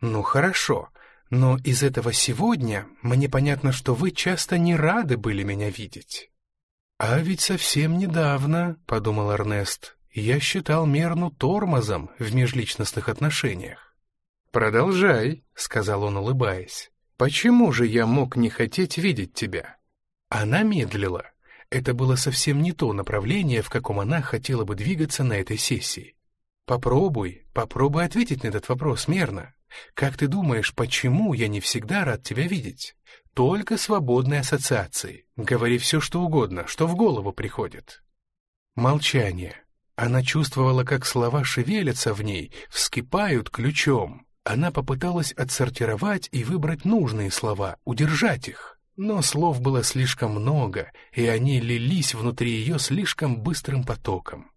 Ну хорошо, но из этого сегодня мне понятно, что вы часто не рады были меня видеть. А ведь совсем недавно, — подумал Эрнест, я считал Мерну тормозом в межличностных отношениях. «Продолжай», — сказал он, улыбаясь. «Почему же я мог не хотеть видеть тебя?» Она медлила. Это было совсем не то направление, в каком она хотела бы двигаться на этой сессии. Попробуй, попробуй ответить на этот вопрос мерно. Как ты думаешь, почему я не всегда рад тебя видеть? Только свободные ассоциации. Говори все, что угодно, что в голову приходит. Молчание. Она чувствовала, как слова шевелятся в ней, вскипают ключом. Она попыталась отсортировать и выбрать нужные слова, удержать их. Но слов было слишком много, и они лились внутри ее слишком быстрым потоком.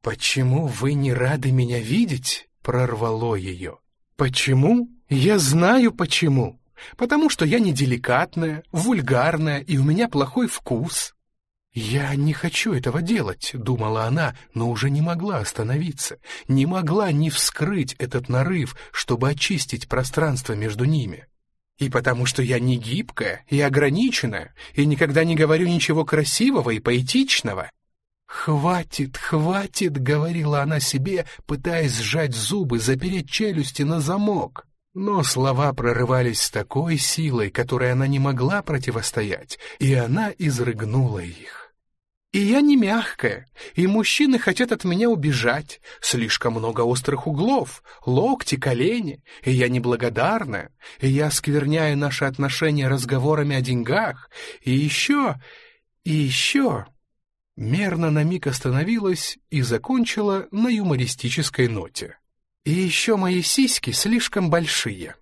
«Почему вы не рады меня видеть?» — прорвало ее. «Почему? Я знаю почему. Потому что я неделикатная, вульгарная, и у меня плохой вкус. «Я не хочу этого делать», — думала она, но уже не могла остановиться, не могла не вскрыть этот нарыв, чтобы очистить пространство между ними. «И потому что я не гибкая и ограниченная, и никогда не говорю ничего красивого и поэтичного». «Хватит, хватит», — говорила она себе, пытаясь сжать зубы, запереть челюсти на замок. Но слова прорывались с такой силой, которой она не могла противостоять, и она изрыгнула их. И я не мягкая, и мужчины хотят от меня убежать. Слишком много острых углов, локти, колени, и я неблагодарная, и я скверняю наши отношения разговорами о деньгах, и еще, и еще...» Мерно на миг остановилась и закончила на юмористической ноте. «И еще мои сиськи слишком большие».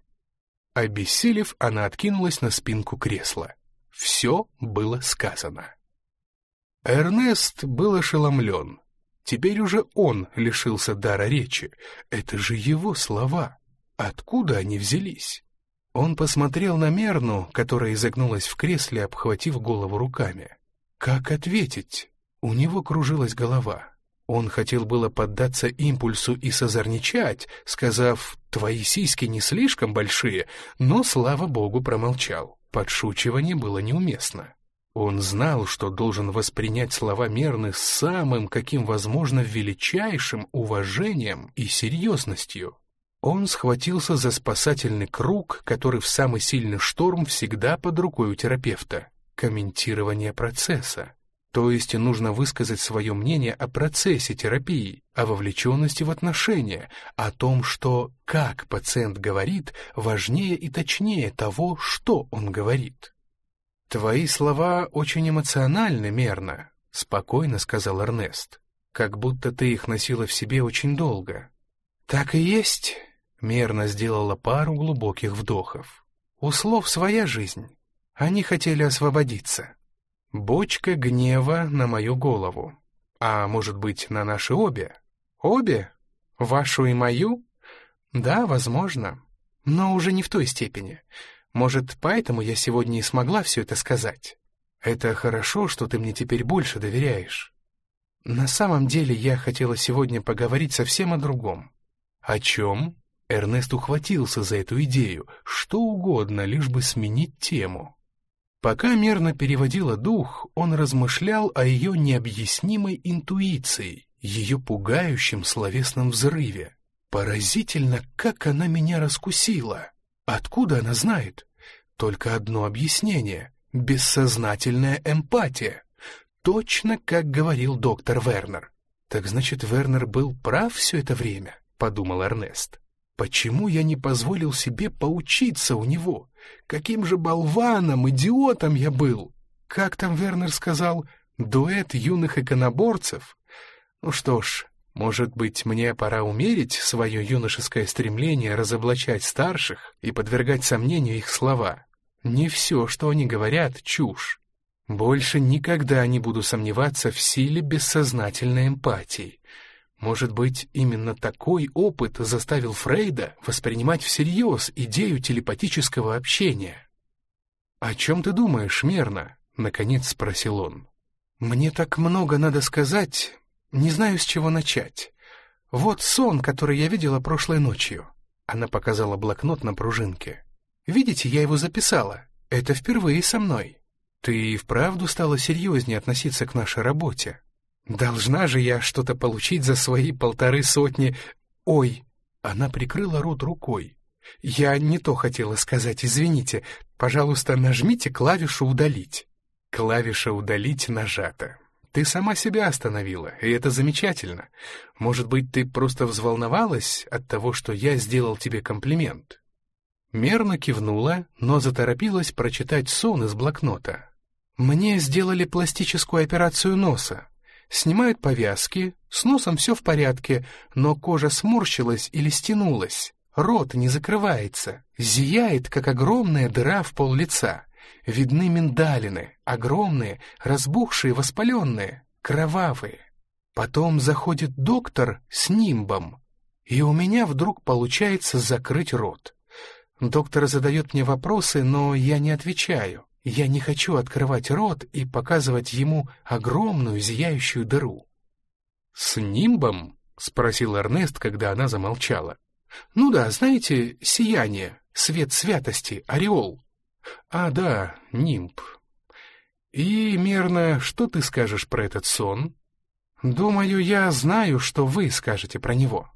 Обессилев, она откинулась на спинку кресла. Все было сказано. Эрнест был ошеломлен. Теперь уже он лишился дара речи. Это же его слова. Откуда они взялись? Он посмотрел на Мерну, которая изогнулась в кресле, обхватив голову руками. Как ответить? У него кружилась голова. Он хотел было поддаться импульсу и созорничать, сказав «твои сиськи не слишком большие», но, слава богу, промолчал. Подшучивание было неуместно. Он знал, что должен воспринять слова Мерны с самым, каким возможно, величайшим уважением и серьезностью. Он схватился за спасательный круг, который в самый сильный шторм всегда под рукой у терапевта — комментирование процесса. То есть нужно высказать свое мнение о процессе терапии, о вовлеченности в отношения, о том, что как пациент говорит, важнее и точнее того, что он говорит. «Твои слова очень эмоциональны, Мерна», — спокойно сказал Эрнест, «как будто ты их носила в себе очень долго». «Так и есть», — Мерна сделала пару глубоких вдохов. «У слов своя жизнь. Они хотели освободиться. Бочка гнева на мою голову. А может быть, на наши обе? Обе? Вашу и мою? Да, возможно. Но уже не в той степени. Может, поэтому я сегодня и смогла все это сказать. Это хорошо, что ты мне теперь больше доверяешь. На самом деле я хотела сегодня поговорить совсем о другом. О чем? Эрнест ухватился за эту идею, что угодно, лишь бы сменить тему. Пока мерно переводила дух, он размышлял о ее необъяснимой интуиции, ее пугающем словесном взрыве. Поразительно, как она меня раскусила. Откуда она знает? Только одно объяснение — бессознательная эмпатия. Точно как говорил доктор Вернер. Так значит, Вернер был прав все это время, подумал Эрнест. Почему я не позволил себе поучиться у него? Каким же болваном, идиотом я был! Как там Вернер сказал, дуэт юных иконоборцев? Ну что ж, может быть, мне пора умерить свое юношеское стремление разоблачать старших и подвергать сомнению их слова. Не все, что они говорят, чушь. Больше никогда не буду сомневаться в силе бессознательной эмпатии. Может быть, именно такой опыт заставил Фрейда воспринимать всерьез идею телепатического общения. «О чем ты думаешь, Мерна?» — наконец спросил он. «Мне так много надо сказать, не знаю, с чего начать. Вот сон, который я видела прошлой ночью. Она показала блокнот на пружинке. Видите, я его записала. Это впервые со мной. Ты и вправду стала серьезнее относиться к нашей работе. Должна же я что-то получить за свои полторы сотни... Ой! Она прикрыла рот рукой. Я не то хотела сказать, извините. Пожалуйста, нажмите клавишу «Удалить». Клавиша «Удалить» нажата. Ты сама себя остановила, и это замечательно. Может быть, ты просто взволновалась от того, что я сделал тебе комплимент?» Мерно кивнула, но заторопилась прочитать сон из блокнота. «Мне сделали пластическую операцию носа. Снимают повязки, с носом все в порядке, но кожа сморщилась или стянулась. Рот не закрывается, зияет, как огромная дыра в пол лица. Видны миндалины, огромные, разбухшие, воспаленные, кровавые. Потом заходит доктор с нимбом, и у меня вдруг получается закрыть рот. Доктор задает мне вопросы, но я не отвечаю. Я не хочу открывать рот и показывать ему огромную зияющую дыру. «С нимбом?» — спросил Эрнест, когда она замолчала. «Ну да, знаете, сияние, свет святости, ореол». «А, да, нимб. И, Мерно, что ты скажешь про этот сон?» «Думаю, я знаю, что вы скажете про него».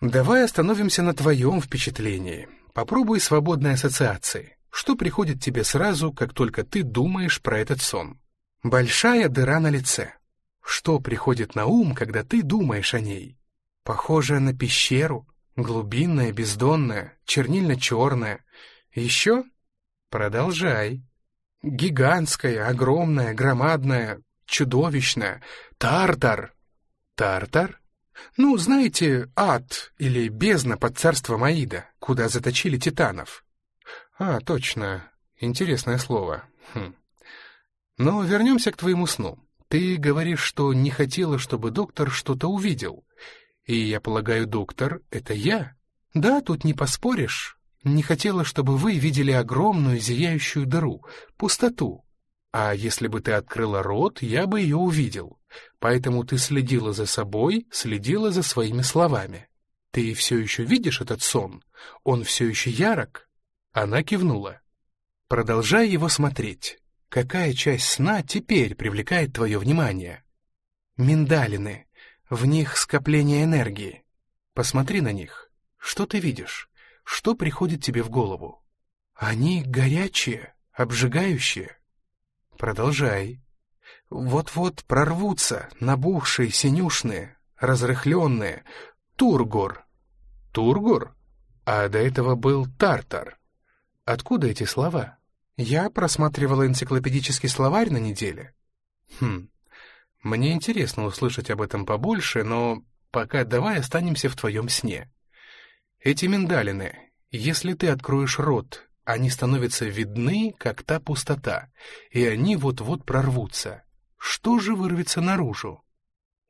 «Давай остановимся на твоем впечатлении. Попробуй свободной ассоциации. Что приходит тебе сразу, как только ты думаешь про этот сон? Большая дыра на лице. Что приходит на ум, когда ты думаешь о ней? Похожая на пещеру, глубинная, бездонная, чернильно-черная. Еще? Продолжай. Гигантская, огромная, громадная, чудовищная. Тартар. Тартар? Ну, знаете, ад или бездна под царством Аида, куда заточили титанов. А, точно. Интересное слово. Хм. Но вернемся к твоему сну. Ты говоришь, что не хотела, чтобы доктор что-то увидел. И я полагаю, доктор — это я. Да, тут не поспоришь. Не хотела, чтобы вы видели огромную зияющую дыру, пустоту. А если бы ты открыла рот, я бы ее увидел. Поэтому ты следила за собой, следила за своими словами. Ты все еще видишь этот сон? Он все еще ярок?» Она кивнула. «Продолжай его смотреть. Какая часть сна теперь привлекает твое внимание?» «Миндалины. В них скопление энергии. Посмотри на них. Что ты видишь? Что приходит тебе в голову? Они горячие, обжигающие. Продолжай. Вот-вот прорвутся, набухшие, синюшные, разрыхленные. Тургор. Тургор? А до этого был Тартар. Откуда эти слова? Я просматривала энциклопедический словарь на неделе. Хм, мне интересно услышать об этом побольше, но пока давай останемся в твоем сне. Эти миндалины, если ты откроешь рот, они становятся видны, как та пустота, и они вот-вот прорвутся. Что же вырвется наружу?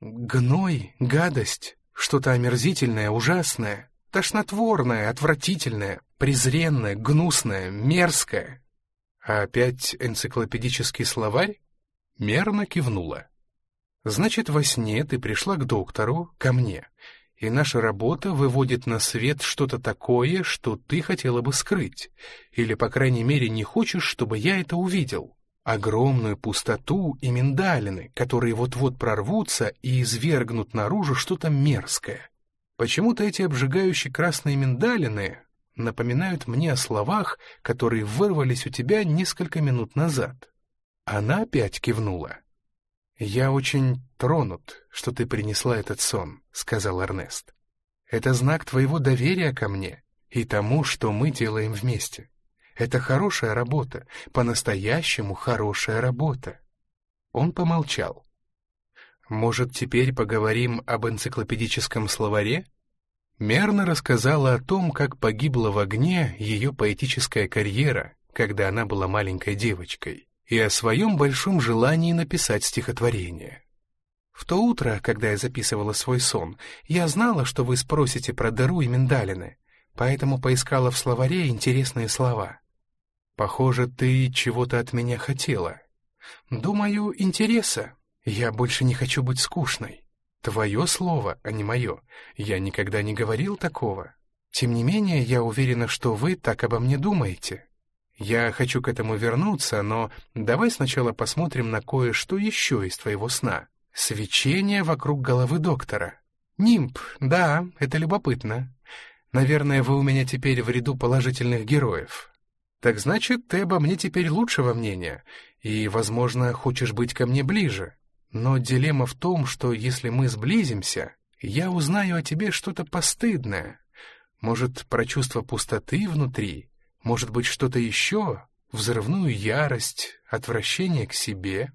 Гной, гадость, что-то омерзительное, ужасное, тошнотворное, отвратительное, презренное, гнусное, мерзкое. А опять энциклопедический словарь? Мерно кивнула. Значит, во сне ты пришла к доктору, ко мне, и наша работа выводит на свет что-то такое, что ты хотела бы скрыть, или, по крайней мере, не хочешь, чтобы я это увидел огромную пустоту и миндалины, которые вот-вот прорвутся и извергнут наружу что-то мерзкое. Почему-то эти обжигающие красные миндалины напоминают мне о словах, которые вырвались у тебя несколько минут назад. Она опять кивнула. «Я очень тронут, что ты принесла этот сон», — сказал Эрнест. «Это знак твоего доверия ко мне и тому, что мы делаем вместе. Это хорошая работа, по-настоящему хорошая работа. Он помолчал. Может, теперь поговорим об энциклопедическом словаре? Мерно рассказала о том, как погибла в огне ее поэтическая карьера, когда она была маленькой девочкой, и о своем большом желании написать стихотворение. В то утро, когда я записывала свой сон, я знала, что вы спросите про дыру и миндалины, поэтому поискала в словаре интересные слова. Похоже, ты чего-то от меня хотела. Думаю, интереса. Я больше не хочу быть скучной. Твое слово, а не мое. Я никогда не говорил такого. Тем не менее, я уверена, что вы так обо мне думаете. Я хочу к этому вернуться, но давай сначала посмотрим на кое-что еще из твоего сна. Свечение вокруг головы доктора. Нимб, да, это любопытно. Наверное, вы у меня теперь в ряду положительных героев. Так значит, ты обо мне теперь лучшего мнения, и, возможно, хочешь быть ко мне ближе. Но дилемма в том, что если мы сблизимся, я узнаю о тебе что-то постыдное. Может, про чувство пустоты внутри, может быть, что-то еще, взрывную ярость, отвращение к себе.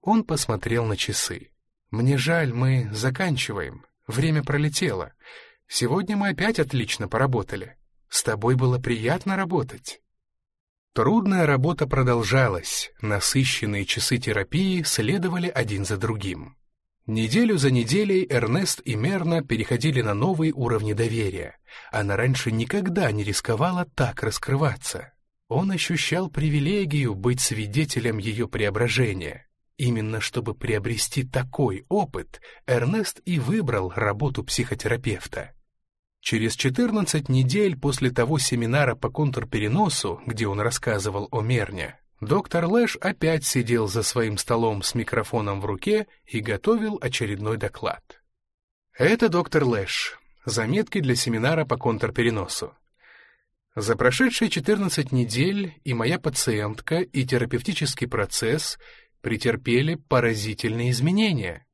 Он посмотрел на часы. Мне жаль, мы заканчиваем. Время пролетело. Сегодня мы опять отлично поработали. С тобой было приятно работать». Трудная работа продолжалась, насыщенные часы терапии следовали один за другим. Неделю за неделей Эрнест и Мерна переходили на новые уровни доверия. Она раньше никогда не рисковала так раскрываться. Он ощущал привилегию быть свидетелем ее преображения. Именно чтобы приобрести такой опыт, Эрнест и выбрал работу психотерапевта. Через 14 недель после того семинара по контрпереносу, где он рассказывал о Мерне, доктор Лэш опять сидел за своим столом с микрофоном в руке и готовил очередной доклад. Это доктор Лэш. Заметки для семинара по контрпереносу. За прошедшие 14 недель и моя пациентка, и терапевтический процесс претерпели поразительные изменения.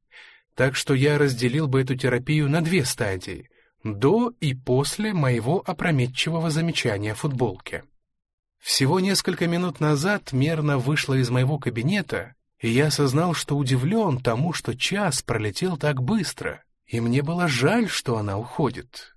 Так что я разделил бы эту терапию на две стадии — до и после моего опрометчивого замечания о футболке. Всего несколько минут назад мерно вышла из моего кабинета, и я осознал, что удивлен тому, что час пролетел так быстро, и мне было жаль, что она уходит.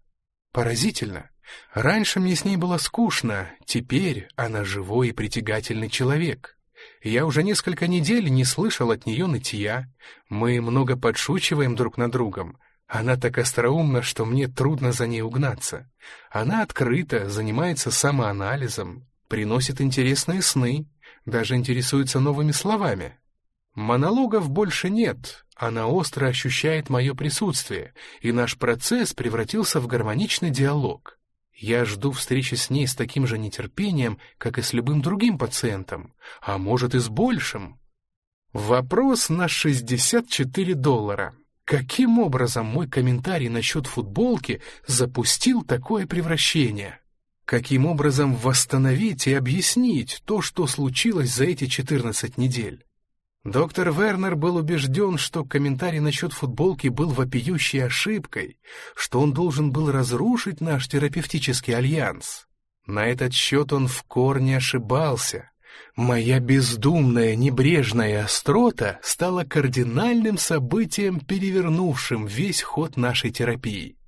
Поразительно. Раньше мне с ней было скучно, теперь она живой и притягательный человек. Я уже несколько недель не слышал от нее нытья. Мы много подшучиваем друг над другом, она так остроумна, что мне трудно за ней угнаться. Она открыта, занимается самоанализом, приносит интересные сны, даже интересуется новыми словами. Монологов больше нет, она остро ощущает мое присутствие, и наш процесс превратился в гармоничный диалог. Я жду встречи с ней с таким же нетерпением, как и с любым другим пациентом, а может и с большим. Вопрос на 64 доллара. Каким образом мой комментарий насчет футболки запустил такое превращение? Каким образом восстановить и объяснить то, что случилось за эти 14 недель? Доктор Вернер был убежден, что комментарий насчет футболки был вопиющей ошибкой, что он должен был разрушить наш терапевтический альянс. На этот счет он в корне ошибался. Моя бездумная, небрежная острота стала кардинальным событием, перевернувшим весь ход нашей терапии.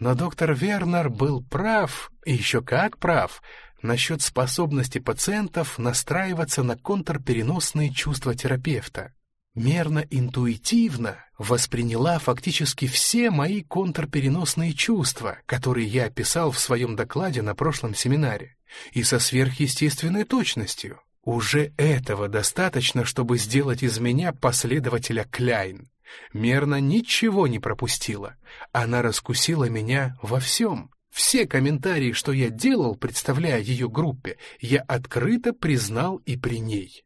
Но доктор Вернер был прав, и еще как прав, насчет способности пациентов настраиваться на контрпереносные чувства терапевта. Мерно интуитивно восприняла фактически все мои контрпереносные чувства, которые я описал в своем докладе на прошлом семинаре, и со сверхъестественной точностью. Уже этого достаточно, чтобы сделать из меня последователя Кляйн. Мерна ничего не пропустила. Она раскусила меня во всем. Все комментарии, что я делал, представляя ее группе, я открыто признал и при ней.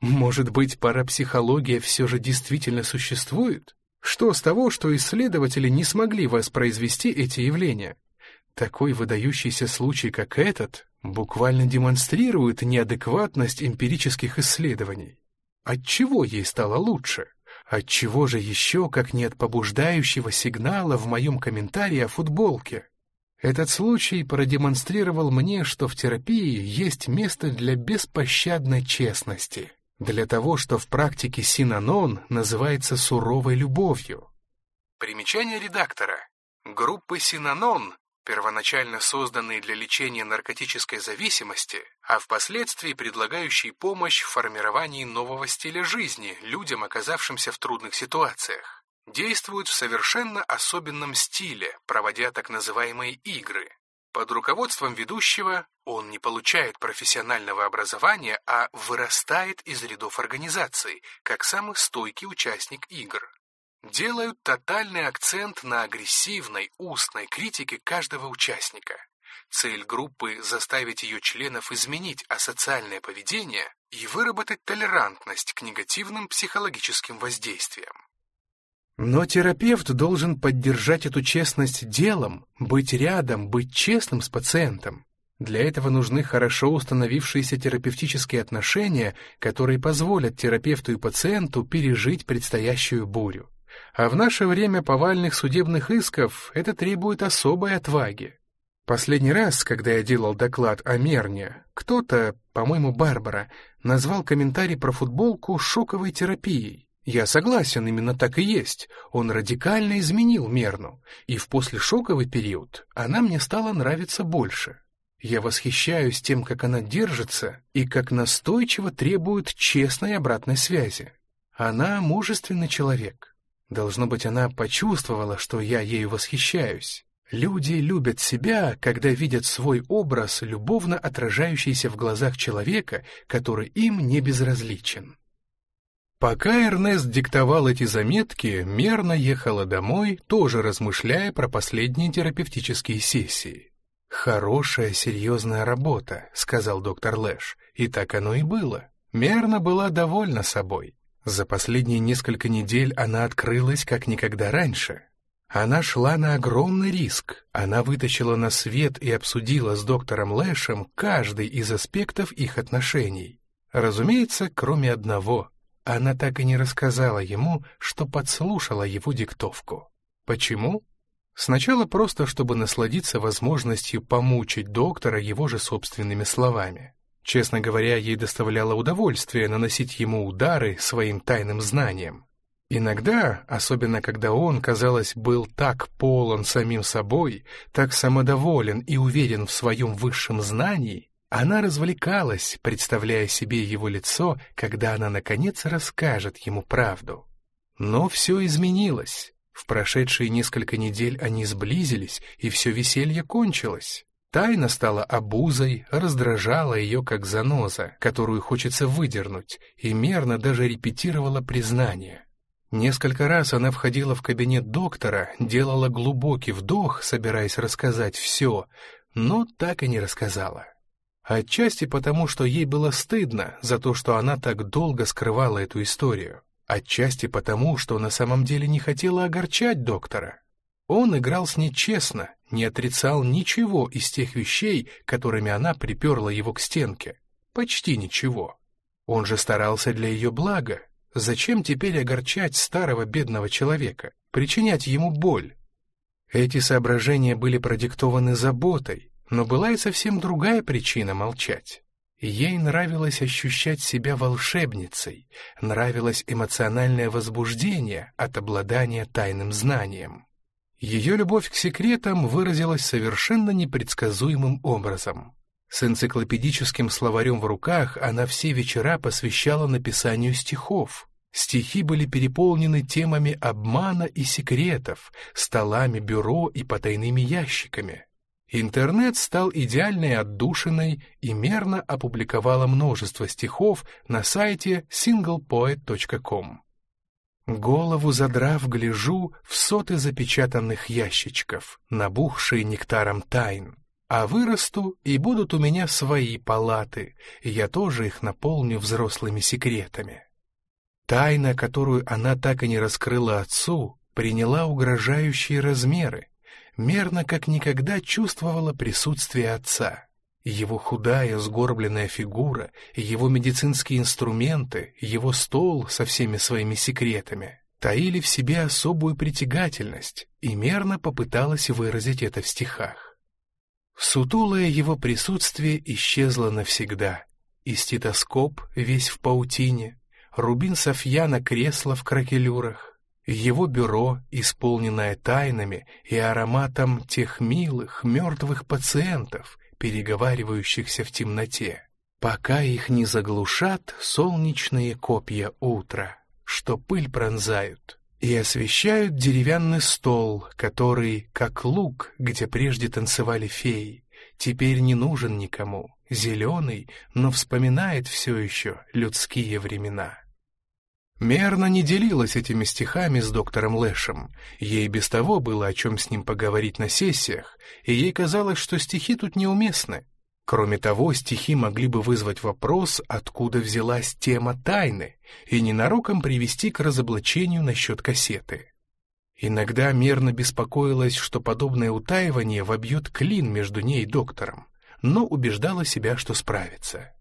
Может быть, парапсихология все же действительно существует? Что с того, что исследователи не смогли воспроизвести эти явления? Такой выдающийся случай, как этот, буквально демонстрирует неадекватность эмпирических исследований. Отчего ей стало лучше? Отчего же еще, как не от побуждающего сигнала в моем комментарии о футболке? Этот случай продемонстрировал мне, что в терапии есть место для беспощадной честности, для того, что в практике синанон называется суровой любовью. Примечание редактора. Группы синанон первоначально созданные для лечения наркотической зависимости, а впоследствии предлагающие помощь в формировании нового стиля жизни людям, оказавшимся в трудных ситуациях, действуют в совершенно особенном стиле, проводя так называемые игры. Под руководством ведущего он не получает профессионального образования, а вырастает из рядов организации, как самый стойкий участник игр делают тотальный акцент на агрессивной устной критике каждого участника. Цель группы — заставить ее членов изменить асоциальное поведение и выработать толерантность к негативным психологическим воздействиям. Но терапевт должен поддержать эту честность делом, быть рядом, быть честным с пациентом. Для этого нужны хорошо установившиеся терапевтические отношения, которые позволят терапевту и пациенту пережить предстоящую бурю. А в наше время повальных судебных исков это требует особой отваги. Последний раз, когда я делал доклад о Мерне, кто-то, по-моему, Барбара, назвал комментарий про футболку шоковой терапией. Я согласен, именно так и есть. Он радикально изменил Мерну, и в послешоковый период она мне стала нравиться больше. Я восхищаюсь тем, как она держится и как настойчиво требует честной обратной связи. Она мужественный человек. Должно быть, она почувствовала, что я ею восхищаюсь. Люди любят себя, когда видят свой образ, любовно отражающийся в глазах человека, который им не безразличен. Пока Эрнест диктовал эти заметки, мерно ехала домой, тоже размышляя про последние терапевтические сессии. «Хорошая, серьезная работа», — сказал доктор Лэш, и так оно и было. Мерна была довольна собой. За последние несколько недель она открылась как никогда раньше. Она шла на огромный риск. Она вытащила на свет и обсудила с доктором Лэшем каждый из аспектов их отношений. Разумеется, кроме одного. Она так и не рассказала ему, что подслушала его диктовку. Почему? Сначала просто, чтобы насладиться возможностью помучить доктора его же собственными словами. Честно говоря, ей доставляло удовольствие наносить ему удары своим тайным знанием. Иногда, особенно когда он, казалось, был так полон самим собой, так самодоволен и уверен в своем высшем знании, она развлекалась, представляя себе его лицо, когда она, наконец, расскажет ему правду. Но все изменилось. В прошедшие несколько недель они сблизились, и все веселье кончилось. Тайна стала обузой, раздражала ее как заноза, которую хочется выдернуть, и мерно даже репетировала признание. Несколько раз она входила в кабинет доктора, делала глубокий вдох, собираясь рассказать все, но так и не рассказала. Отчасти потому, что ей было стыдно за то, что она так долго скрывала эту историю. Отчасти потому, что на самом деле не хотела огорчать доктора. Он играл с ней честно, не отрицал ничего из тех вещей, которыми она приперла его к стенке. Почти ничего. Он же старался для ее блага. Зачем теперь огорчать старого бедного человека, причинять ему боль? Эти соображения были продиктованы заботой, но была и совсем другая причина молчать. Ей нравилось ощущать себя волшебницей, нравилось эмоциональное возбуждение от обладания тайным знанием. Ее любовь к секретам выразилась совершенно непредсказуемым образом. С энциклопедическим словарем в руках она все вечера посвящала написанию стихов. Стихи были переполнены темами обмана и секретов, столами бюро и потайными ящиками. Интернет стал идеальной отдушиной и мерно опубликовала множество стихов на сайте singlepoet.com. Голову задрав, гляжу в соты запечатанных ящичков, набухшие нектаром тайн. А вырасту, и будут у меня свои палаты, и я тоже их наполню взрослыми секретами. Тайна, которую она так и не раскрыла отцу, приняла угрожающие размеры, мерно как никогда чувствовала присутствие отца. Его худая, сгорбленная фигура, его медицинские инструменты, его стол со всеми своими секретами таили в себе особую притягательность, и мерно попыталась выразить это в стихах. Сутулое его присутствие исчезло навсегда, и стетоскоп весь в паутине, рубин Софьяна кресло в кракелюрах, его бюро, исполненное тайнами и ароматом тех милых, мертвых пациентов, переговаривающихся в темноте, пока их не заглушат солнечные копья утра, что пыль пронзают, и освещают деревянный стол, который, как лук, где прежде танцевали феи, теперь не нужен никому, зеленый, но вспоминает все еще людские времена. Мерна не делилась этими стихами с доктором Лэшем. Ей без того было о чем с ним поговорить на сессиях, и ей казалось, что стихи тут неуместны. Кроме того, стихи могли бы вызвать вопрос, откуда взялась тема тайны, и ненароком привести к разоблачению насчет кассеты. Иногда мерно беспокоилась, что подобное утаивание вобьет клин между ней и доктором, но убеждала себя, что справится.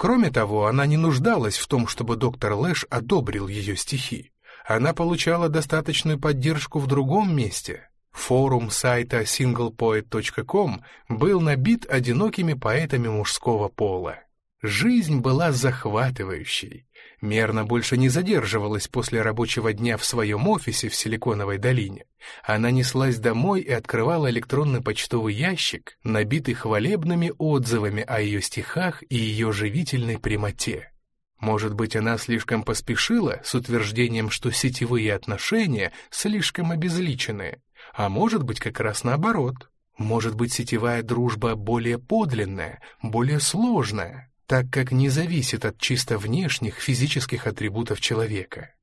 Кроме того, она не нуждалась в том, чтобы доктор Лэш одобрил ее стихи. Она получала достаточную поддержку в другом месте. Форум сайта singlepoet.com был набит одинокими поэтами мужского пола. Жизнь была захватывающей. Мерна больше не задерживалась после рабочего дня в своем офисе в Силиконовой долине. Она неслась домой и открывала электронный почтовый ящик, набитый хвалебными отзывами о ее стихах и ее живительной прямоте. Может быть, она слишком поспешила с утверждением, что сетевые отношения слишком обезличены, а может быть, как раз наоборот. Может быть, сетевая дружба более подлинная, более сложная так как не зависит от чисто внешних физических атрибутов человека.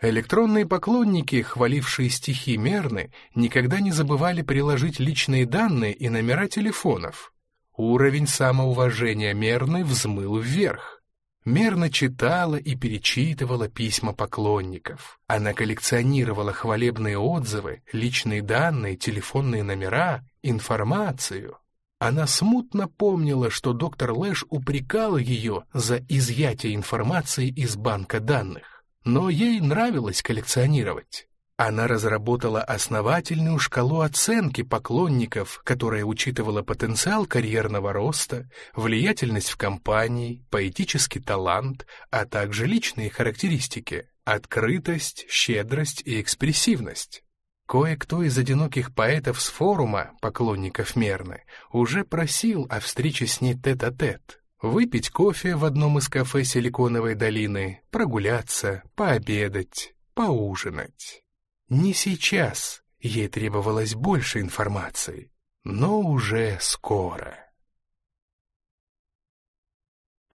Электронные поклонники, хвалившие стихи Мерны, никогда не забывали приложить личные данные и номера телефонов. Уровень самоуважения Мерны взмыл вверх. Мерна читала и перечитывала письма поклонников. Она коллекционировала хвалебные отзывы, личные данные, телефонные номера, информацию. Она смутно помнила, что доктор Лэш упрекал ее за изъятие информации из банка данных, но ей нравилось коллекционировать. Она разработала основательную шкалу оценки поклонников, которая учитывала потенциал карьерного роста, влиятельность в компании, поэтический талант, а также личные характеристики — открытость, щедрость и экспрессивность. Кое-кто из одиноких поэтов с форума, поклонников Мерны, уже просил о встрече с ней тет-а-тет. -тет. Выпить кофе в одном из кафе Силиконовой долины, прогуляться, пообедать, поужинать. Не сейчас, ей требовалось больше информации, но уже скоро.